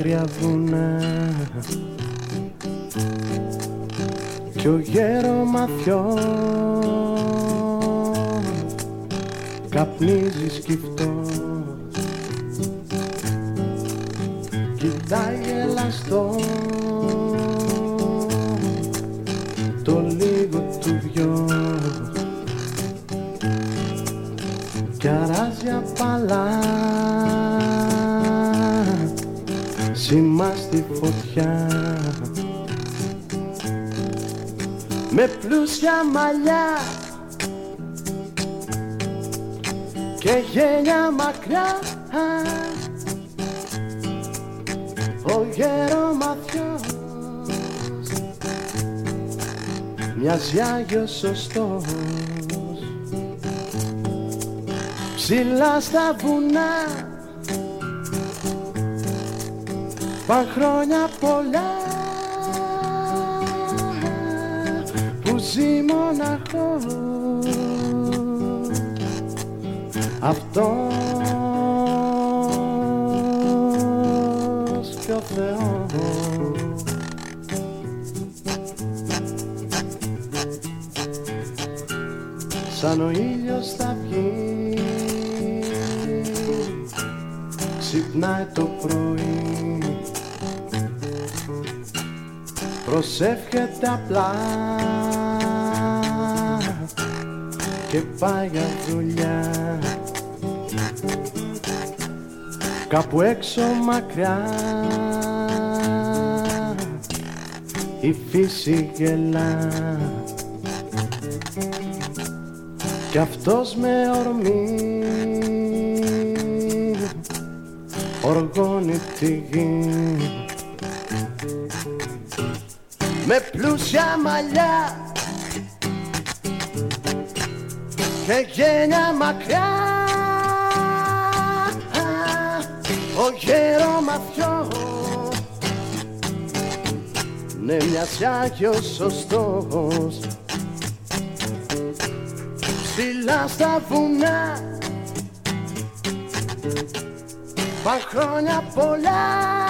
άγρια βουνά κι ο γέρο μαθιό καπνίζει σκυφτό πλούσια μαλλιά. Και γένια μακριά ο γερομαθιός μοιάζει Άγιος σωστός. Ψηλά στα βουνά. Παν χρόνια πολλά μοναχός αυτός. Και ο Θεός. Σαν ο ήλιος θα βγει. Ξυπνάει το πρωί. Προσεύχεται απλά και πάει για δουλειά. Κάπου έξω μακριά. Η φύση γελά. Κι αυτός με ορμή. Οργώνει τη γη. Με πλούσια μαλλιά και γένια μακριά. Ο γερομαθιός ναι μοιάζει Άγιος σωστός. Ψηλά στα βουνά. Παν χρόνια πολλά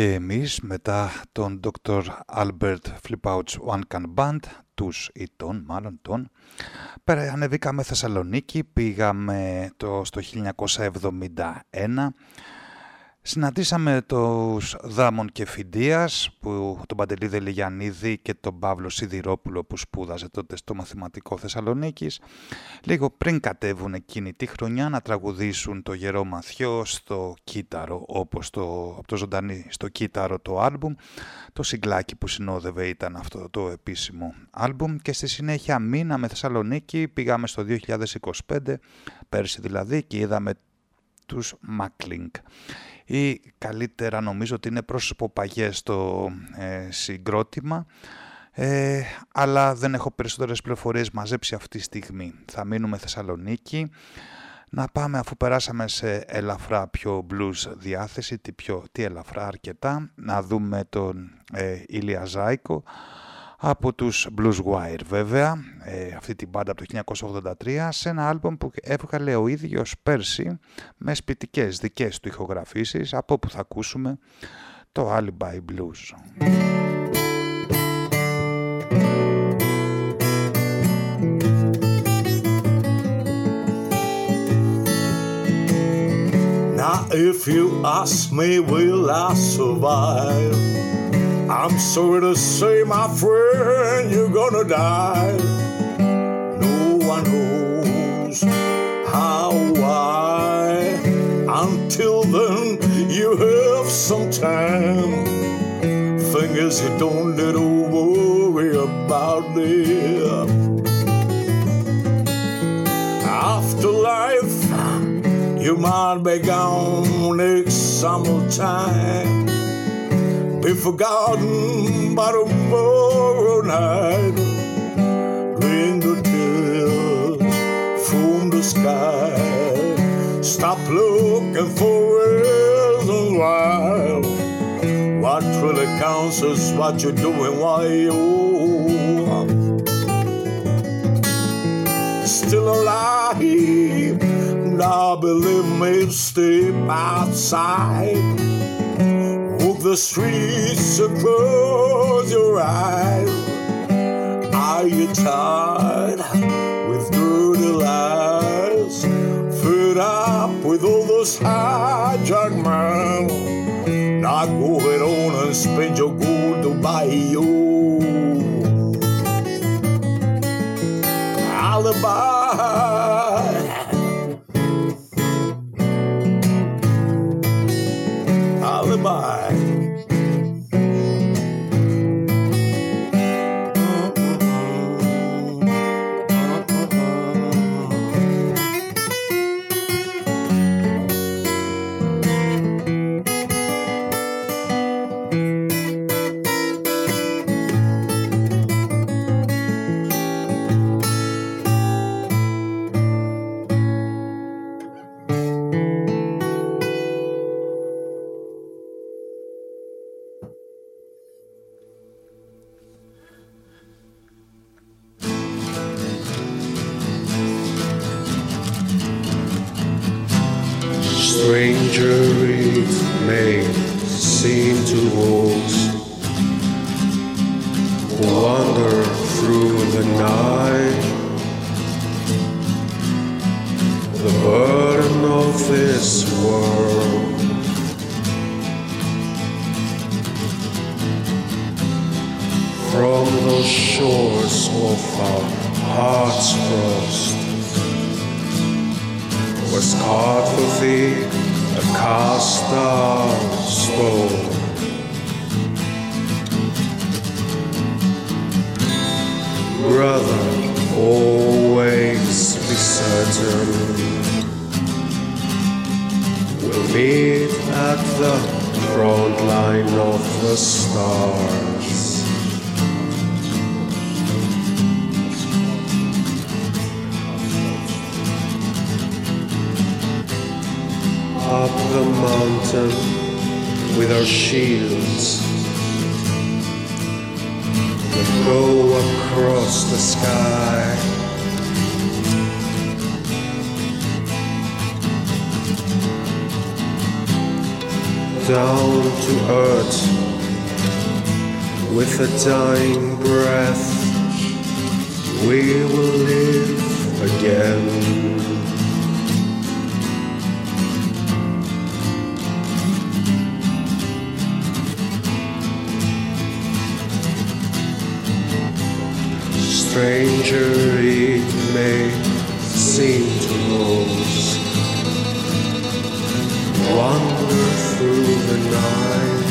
και εμείς μετά τον Dr. Albert Flipouts One Can Band, τους ή τον, μάλλον τον, ανεβήκαμε Θεσσαλονίκη, πήγαμε το, στο 1971 Συναντήσαμε τους Δάμον και Φιντίας, που, τον Παντελή Δελιγιανίδη και τον Παύλο Σιδηρόπουλο που σπούδαζε τότε στο Μαθηματικό Θεσσαλονίκης, λίγο πριν κατέβουν εκείνη τη χρονιά να τραγουδήσουν το Γερό Μαθιό στο κύτταρο, όπως το, από το ζωντανή στο κύτταρο το άλμπουμ. Το συγκλάκι που συνόδευε ήταν αυτό το επίσημο άλμπουμ. Και στη συνέχεια μείναμε Θεσσαλονίκη, πήγαμε στο 2025, πέρσι δηλαδή, και είδαμε τους Macklink ή καλύτερα νομίζω ότι είναι πρόσωπο παγιές στο ε, συγκρότημα. Ε, αλλά δεν έχω περισσότερες πληροφορίες μαζέψει αυτή τη στιγμή. Θα μείνουμε Θεσσαλονίκη, να πάμε αφού περάσαμε σε ελαφρά πιο blues διάθεση, τι, πιο, τι ελαφρά αρκετά, να δούμε τον ε, Ηλία Ζάικο, από τους Blues Wire βέβαια, ε, αυτή την μπάντα από το 1983, σε ένα άλμπομ που έβγαλε ο ίδιος πέρσι με σπιτικές δικές του ηχογραφήσεις, από όπου θα ακούσουμε το Alibi Blues. Now if you ask me will I survive; I'm sorry to say, my friend, you're gonna die. No one knows how, why. Until then, you have some time. Thing is, you don't need to worry about it. After life, you might be gone next summertime be forgotten by tomorrow night. The tears from the sky. Stop looking for reasons why. What really counts is what you're doing while you're still alive. Now believe me, step outside the streets and close your eyes. Are you tired with dirty lies? Fed up with all those hijacked men? Now go ahead on and spend your gold to buy you alibi. at the front line of the stars. Up the mountain with our shields go across the sky. Down to earth with a dying breath. We will live again. Stranger it may seem to most wander through the night.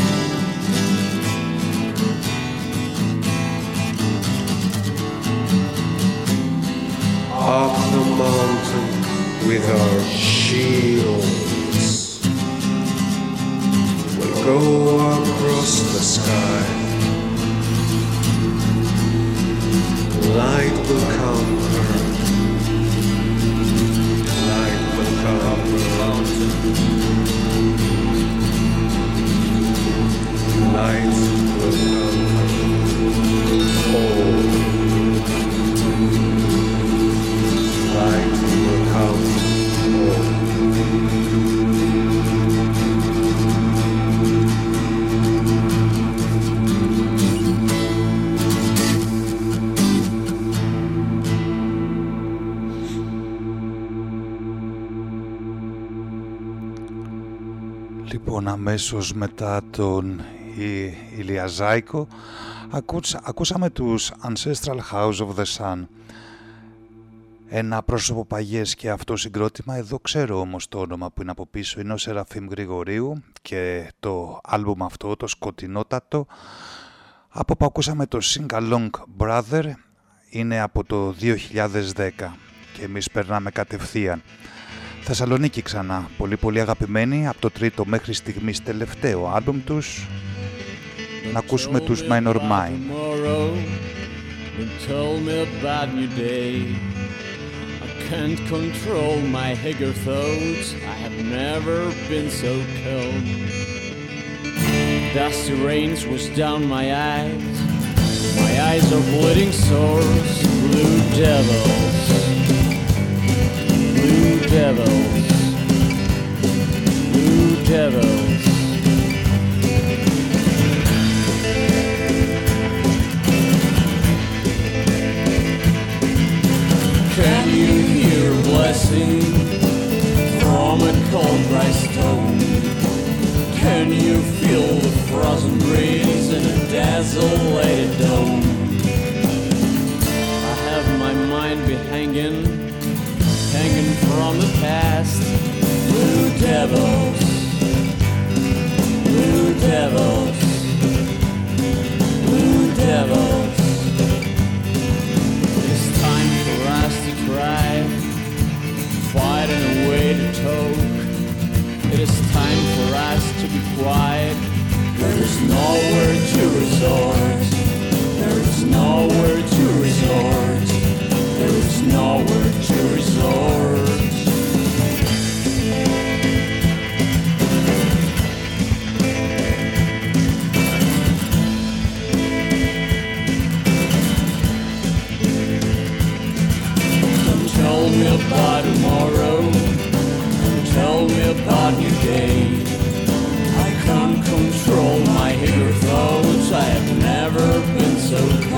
Up the mountain with our shields, we'll go across the sky. Light will conquer. Light will conquer αμέσως μετά τον Ι- Ηλιαζάικο ακούσα- ακούσαμε τους Ancestral House of the Sun. Ένα πρόσωπο παγιές και αυτό συγκρότημα, εδώ ξέρω όμως το όνομα που είναι από πίσω, είναι ο Σεραφείμ Γρηγορίου και το άλμπουμ αυτό, το σκοτεινότατο, από που ακούσαμε το Sing Along Brother, είναι από το 2010 και εμείς περνάμε κατευθείαν. Θεσσαλονίκη ξανά, πολύ πολύ αγαπημένοι, από το τρίτο μέχρι στιγμής τελευταίο άλμπουμ τους, να ακούσουμε τους Minor Mine. tomorrow and tell me about your day. I can't control my haggard thoughts. I have never been so calm. Dusty rains was down my eyes. My eyes are bleeding sores. Blue devils. Blue devils. Blue devils. Blessing from a cold dry stone? Can you feel the frozen breeze in a desolated dome? I have my mind be hanging, hanging from the past. Blue devils, blue devils, It is time for us to be quiet. There is nowhere to resort. There is nowhere to resort. There is nowhere to resort. Day. I can't control my hair thoughts. I have never been so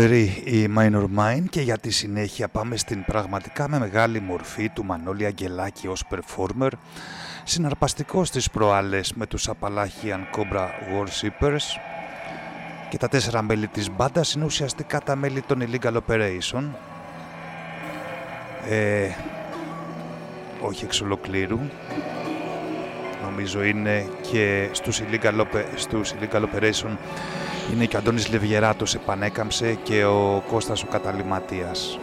Φοβερή η Minor Mine και για τη συνέχεια πάμε στην πραγματικά με μεγάλη μορφή του Μανώλη Αγγελάκη ως performer συναρπαστικό στις προάλλες με τους Appalachian Cobra Worshippers. Και τα τέσσερα μέλη της μπάντας είναι ουσιαστικά τα μέλη των Illegal Operation. Ε, όχι εξ ολοκλήρου. Νομίζω είναι και στους Illegal, Ope- στους Illegal Operation είναι και ο Αντώνης Λευγεράτος επανέκαμψε και ο Κώστας ο Καταλημματίας.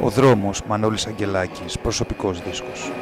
Ο δρόμος Μανώλης Αγγελάκης, προσωπικός δίσκος.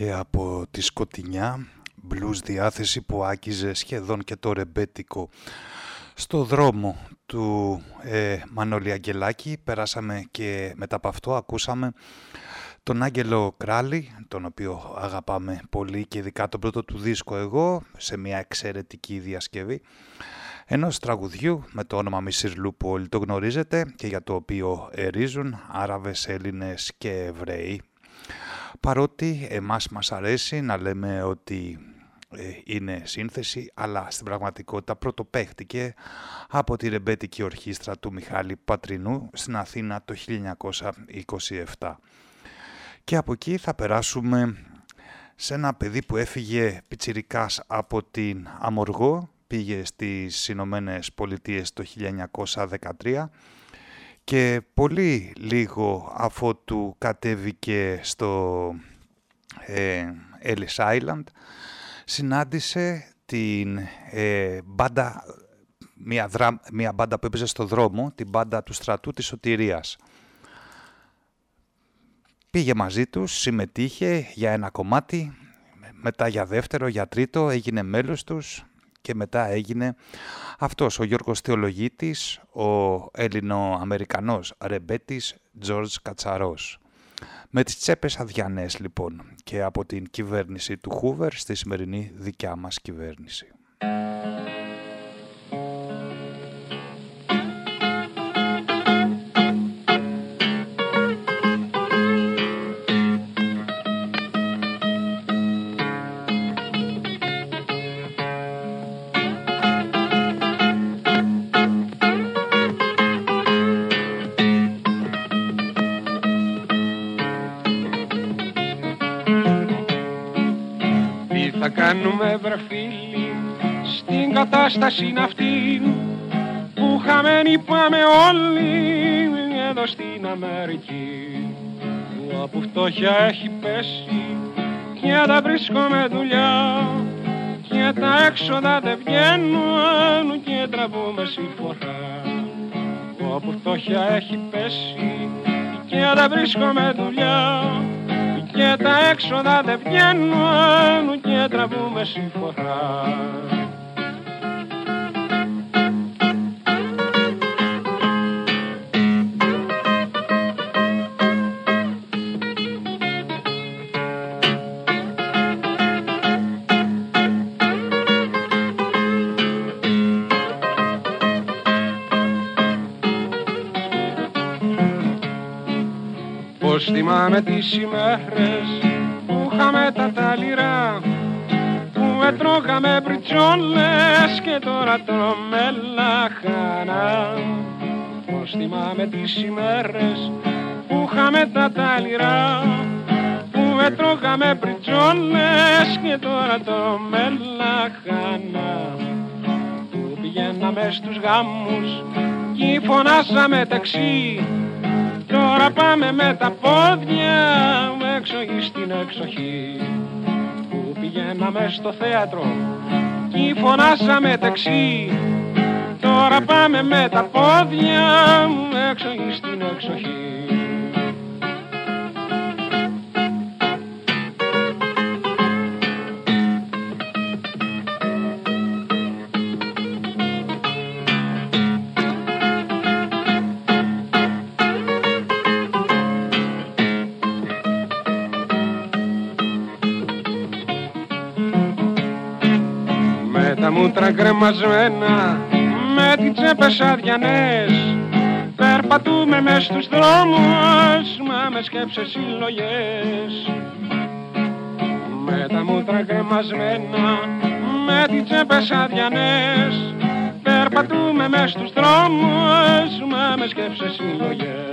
Και από τη σκοτεινιά blues διάθεση που άκιζε σχεδόν και το ρεμπέτικο στο δρόμο του ε, Μανώλη Αγγελάκη. Περάσαμε και μετά από αυτό ακούσαμε τον Άγγελο Κράλη, τον οποίο αγαπάμε πολύ και ειδικά τον πρώτο του δίσκο εγώ, σε μια εξαιρετική διασκευή, ενός τραγουδιού με το όνομα Μισηρλού που όλοι το γνωρίζετε και για το οποίο ερίζουν Άραβες, Έλληνες και Εβραίοι παρότι εμάς μας αρέσει να λέμε ότι ε, είναι σύνθεση, αλλά στην πραγματικότητα πρωτοπαίχτηκε από τη ρεμπέτικη ορχήστρα του Μιχάλη Πατρινού στην Αθήνα το 1927. Και από εκεί θα περάσουμε σε ένα παιδί που έφυγε πιτσιρικάς από την Αμοργό, πήγε στις Ηνωμένες Πολιτείες το 1913 και πολύ λίγο αφότου κατέβηκε στο ε, Ellis Island συνάντησε την ε, μπάντα, μια, δρα, μια μπάντα που έπαιζε στο δρόμο, την μπάντα του στρατού της Σωτηρίας. Πήγε μαζί τους, συμμετείχε για ένα κομμάτι, μετά για δεύτερο, για τρίτο, έγινε μέλος τους και μετά έγινε αυτός ο Γιώργος Θεολογίτης, ο Έλληνο-Αμερικανός ρεμπέτης Τζόρτζ Κατσαρός. Με τις τσέπες αδιανές λοιπόν και από την κυβέρνηση του Χούβερ στη σημερινή δικιά μας κυβέρνηση. Φίλοι στην κατάσταση αυτή που χαμένοι πάμε όλοι εδώ στην Αμερική. Που από φτώχεια έχει πέσει και δεν βρίσκομαι δουλειά και τα έξοδα δεν βγαίνουν και τραβούμε συμφορά. Που από φτώχεια έχει πέσει και δεν βρίσκομαι δουλειά και τα έξοδα δεν βγαίνουν και τραβούμε συμφωνά. Πως θυμάμαι τις ημέρες που είχαμε τα τάλιρα που έτρωγαμε πριτσόλες και τώρα τρώμε λαχανά Πως θυμάμαι τις ημέρες που είχαμε τα ταλιρά που έτρωγαμε πριτσόλες και τώρα τρώμε λαχανά που πηγαίναμε στους γάμους κι φωνάσαμε ταξί Τώρα πάμε με τα πόδια έξω στην εξοχή. που πηγαίναμε στο θέατρο. Κι φωνάσαμε ταξί. Τώρα πάμε με τα πόδια έξω στην εξοχή μούτρα γκρεμασμένα με τις τσέπες αδιανές. Περπατούμε μες στους δρόμους μα με σκέψες συλλογές. Με τα μούτρα γκρεμασμένα με τις τσέπες αδιανές. Περπατούμε μες στους δρόμους μα με σκέψες συλλογές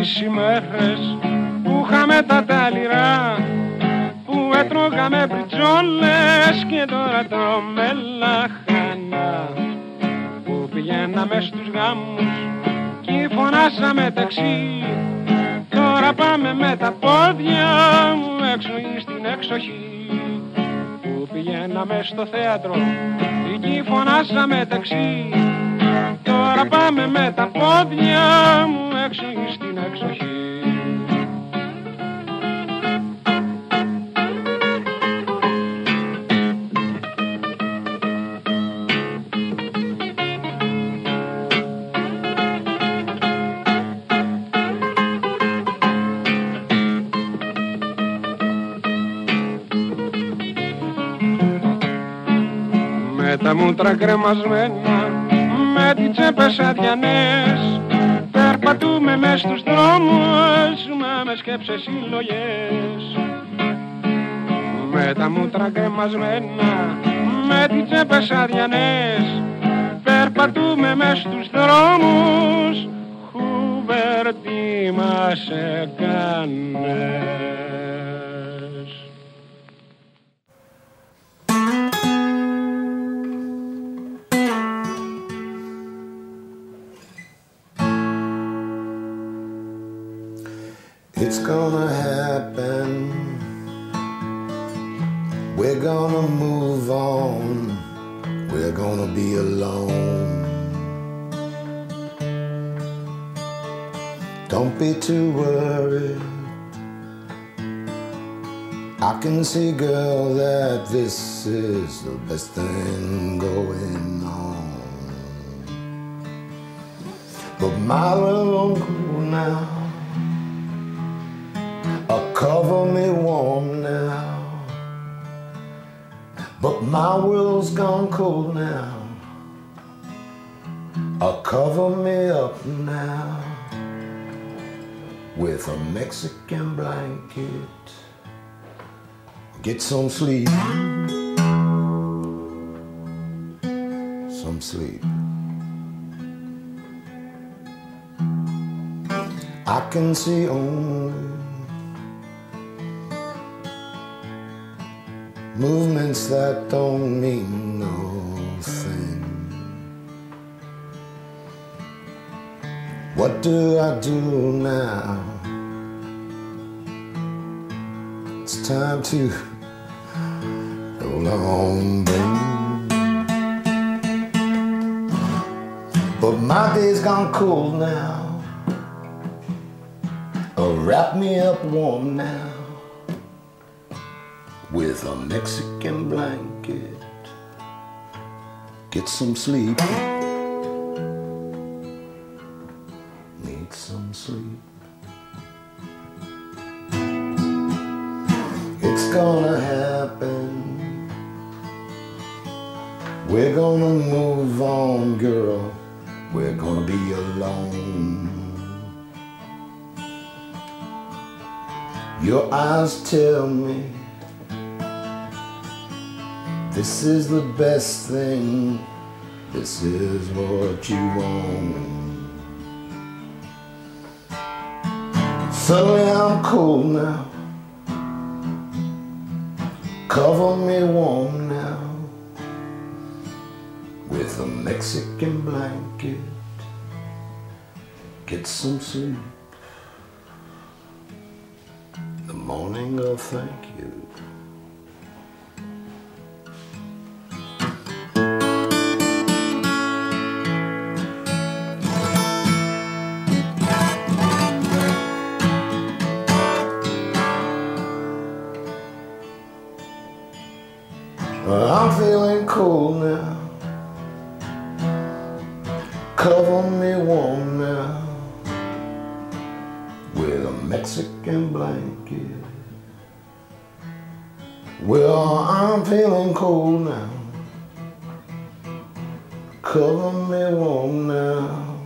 τις ημέρες που είχαμε τα ταλιρά που έτρωγαμε πριτσόλες και τώρα τρώμε λαχανά που πηγαίναμε στους γάμους κι φωνάσαμε ταξί. Τώρα πάμε με τα πόδια έξω στην εξοχή. Που πηγαίναμε στο θέατρο εκεί φωνάσαμε ταξί. Τώρα πάμε με τα πόδια μου Με τα μούτρα κρεμασμένα με τις τσέπες αδιανές. Περπατούμε μες στους δρόμους μα με σκέψες συλλογές Με τα μούτρα κρεμασμένα με τις τσέπες αδιανές. Περπατούμε μες στους δρόμους Χουβερτί μας έκανες gonna happen. We're gonna move on. We're gonna be alone. Don't be too worried. I can see, girl, that this is the best thing going on. But my love won't cool now. Uh, cover me warm now. But my world's gone cold now. Uh, cover me up now with a Mexican blanket. Get some sleep. Some sleep. I can see only movements that don't mean no thing. What do I do now? It's time to go on, baby. But my day's gone cold now. Oh, wrap me up warm now with a Mexican blanket. Get some sleep. Need some sleep. It's gonna happen. We're gonna move on, girl. We're gonna be alone. Your eyes tell me this is the best thing. This is what you want. Suddenly I'm cold now. Cover me warm now with a Mexican blanket. Get some sleep. The morning I'll thank you. Feeling cold now. Cover me warm now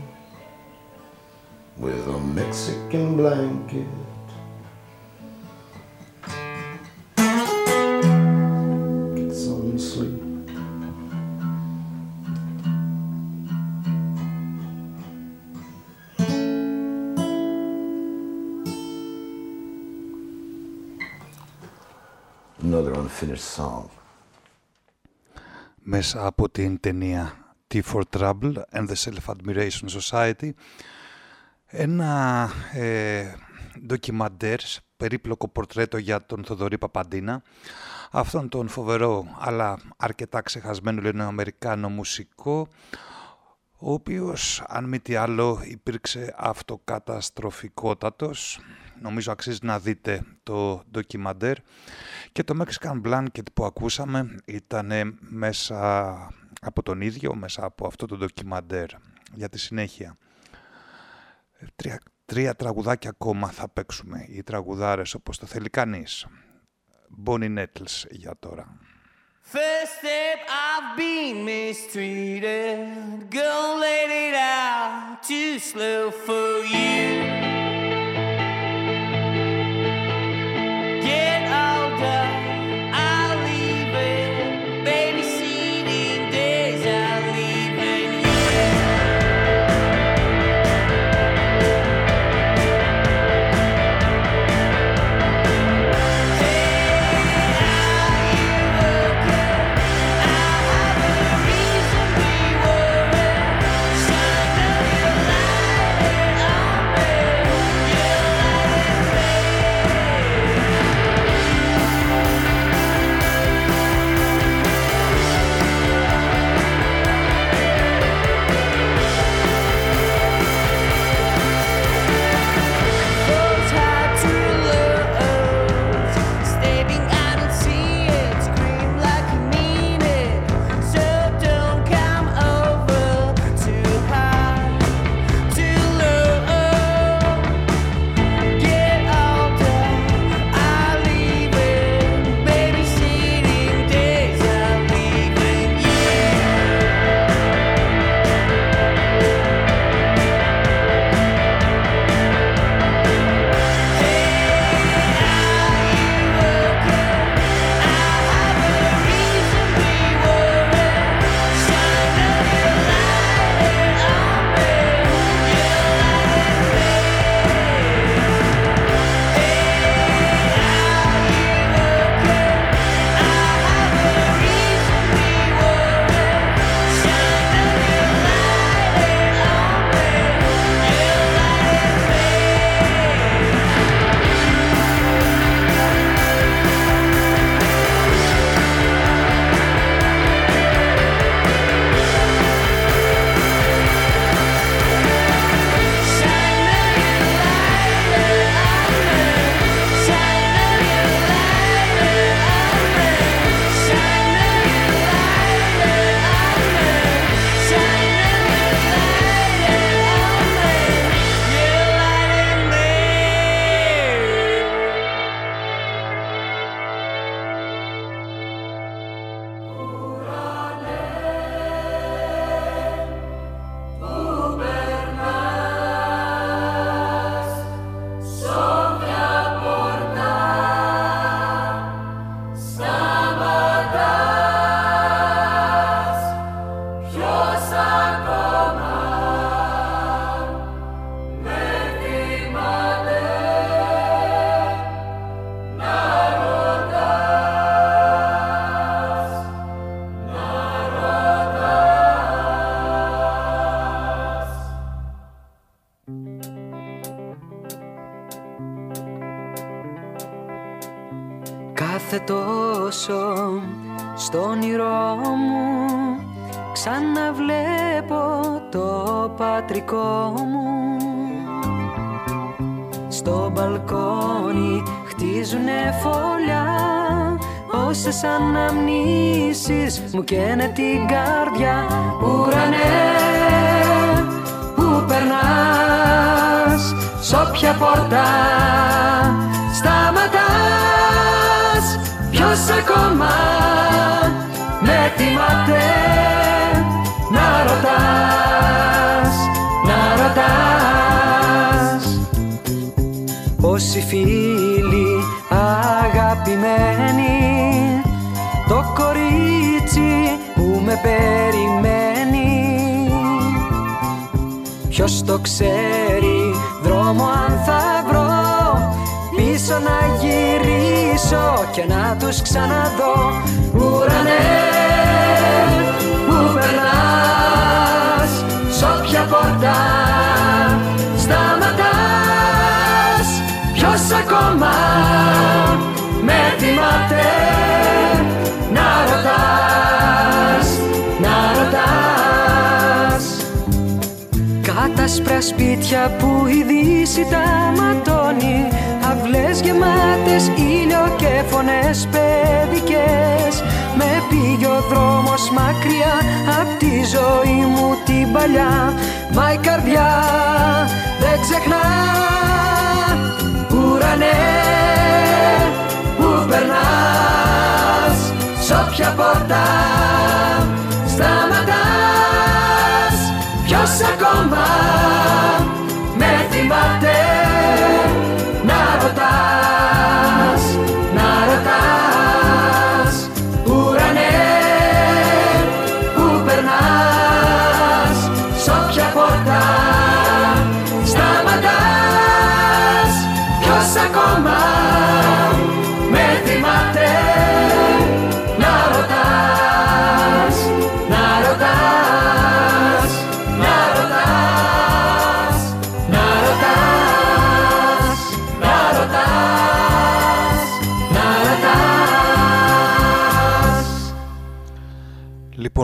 with a Mexican blanket. Another unfinished song. μέσα από την ταινία T for Trouble and the Self-Admiration Society ένα ε, ντοκιμαντέρ, περίπλοκο πορτρέτο για τον Θοδωρή Παπαντίνα. Αυτόν τον φοβερό αλλά αρκετά ξεχασμένο λένε Αμερικάνο μουσικό ο οποίος αν μη τι άλλο υπήρξε αυτοκαταστροφικότατος. Νομίζω αξίζει να δείτε το ντοκιμαντέρ και το Mexican Blanket που ακούσαμε ήταν μέσα από τον ίδιο, μέσα από αυτό το ντοκιμαντέρ για τη συνέχεια. Τρία, τρία τραγουδάκια ακόμα θα παίξουμε, οι τραγουδάρες όπως το θέλει κανείς. Bonnie Nettles για τώρα. First step, I've been mistreated. Girl, let it out. Too slow for you. Νιώσω στο όνειρό μου. Ξαναβλέπω το πατρικό μου. Στο μπαλκόνι χτίζουνε φωλιά. Όσες αναμνήσεις μου καίνε την καρδιά. Ουρανέ που περνάς Σ' όποια πόρτα ακόμα με τιμάται να ρωτάς, να ρωτάς. Πόσοι φίλοι αγαπημένοι το κορίτσι που με περιμένει. Ποιος το ξέρει δρόμο αν θα βρω Πίσω να γυρίσω και να τους ξαναδώ. Ουρανέ που περνάς Σ' όποια πόρτα σταματάς. Ποιος ακόμα με τιμάται Κάτασπρα σπίτια που η δύση τα ματώνει. Αυλές γεμάτες ήλιο και φωνές παιδικές. Με πήγε ο δρόμος μακριά απ' τη ζωή μου την παλιά. Μα η καρδιά δεν ξεχνά. Ουρανέ που περνάς Σ' όποια πόρτα Ποιος ακόμα με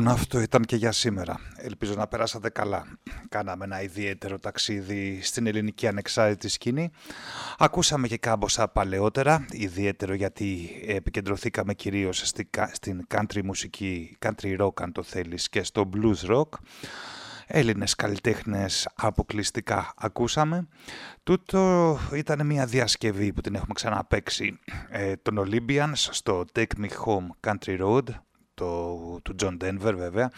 Λοιπόν, αυτό ήταν και για σήμερα. Ελπίζω να περάσατε καλά. Κάναμε ένα ιδιαίτερο ταξίδι στην ελληνική ανεξάρτητη σκηνή. Ακούσαμε και κάμποσα παλαιότερα, ιδιαίτερο γιατί επικεντρωθήκαμε κυρίως στη- στην country μουσική, country rock αν το θέλεις, και στο blues rock. Έλληνες καλλιτέχνες αποκλειστικά ακούσαμε. Τούτο ήταν μια διασκευή που την έχουμε ξαναπαίξει ε, των Olympians στο Take Me Home Country Road το, του John Denver βέβαια.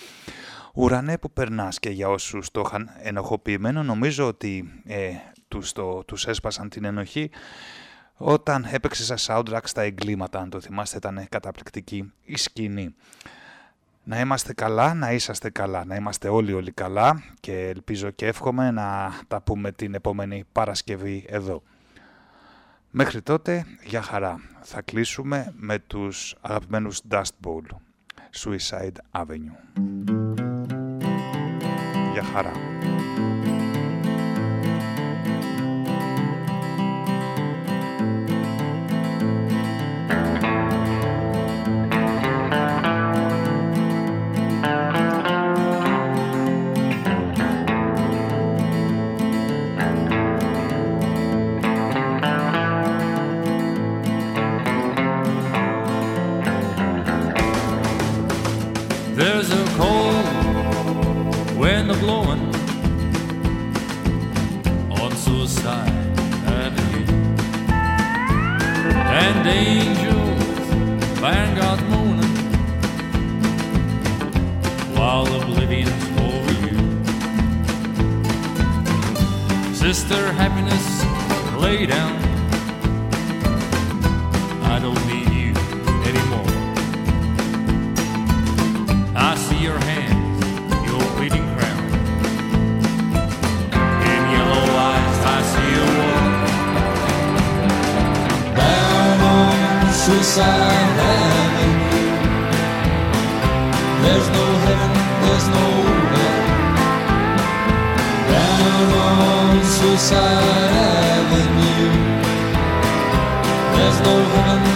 Ουρανέ που περνάς και για όσους το είχαν ενοχοποιημένο νομίζω ότι ε, τους, το, τους έσπασαν την ενοχή όταν έπαιξε σαν soundtrack στα εγκλήματα αν το θυμάστε ήταν καταπληκτική η σκηνή. Να είμαστε καλά, να είσαστε καλά, να είμαστε όλοι όλοι καλά και ελπίζω και εύχομαι να τα πούμε την επόμενη Παρασκευή εδώ. Μέχρι τότε, για χαρά. Θα κλείσουμε με τους αγαπημένους Dust Bowl, Suicide Avenue. Για χαρά. Blowing on Suicide Avenue, and angels vanguard moaning while oblivion's over you. Sister happiness, lay down. I don't need you anymore. I see your hands, on Suicide Avenue. There's no heaven, there's no hell. Down on Suicide Avenue. There's no heaven,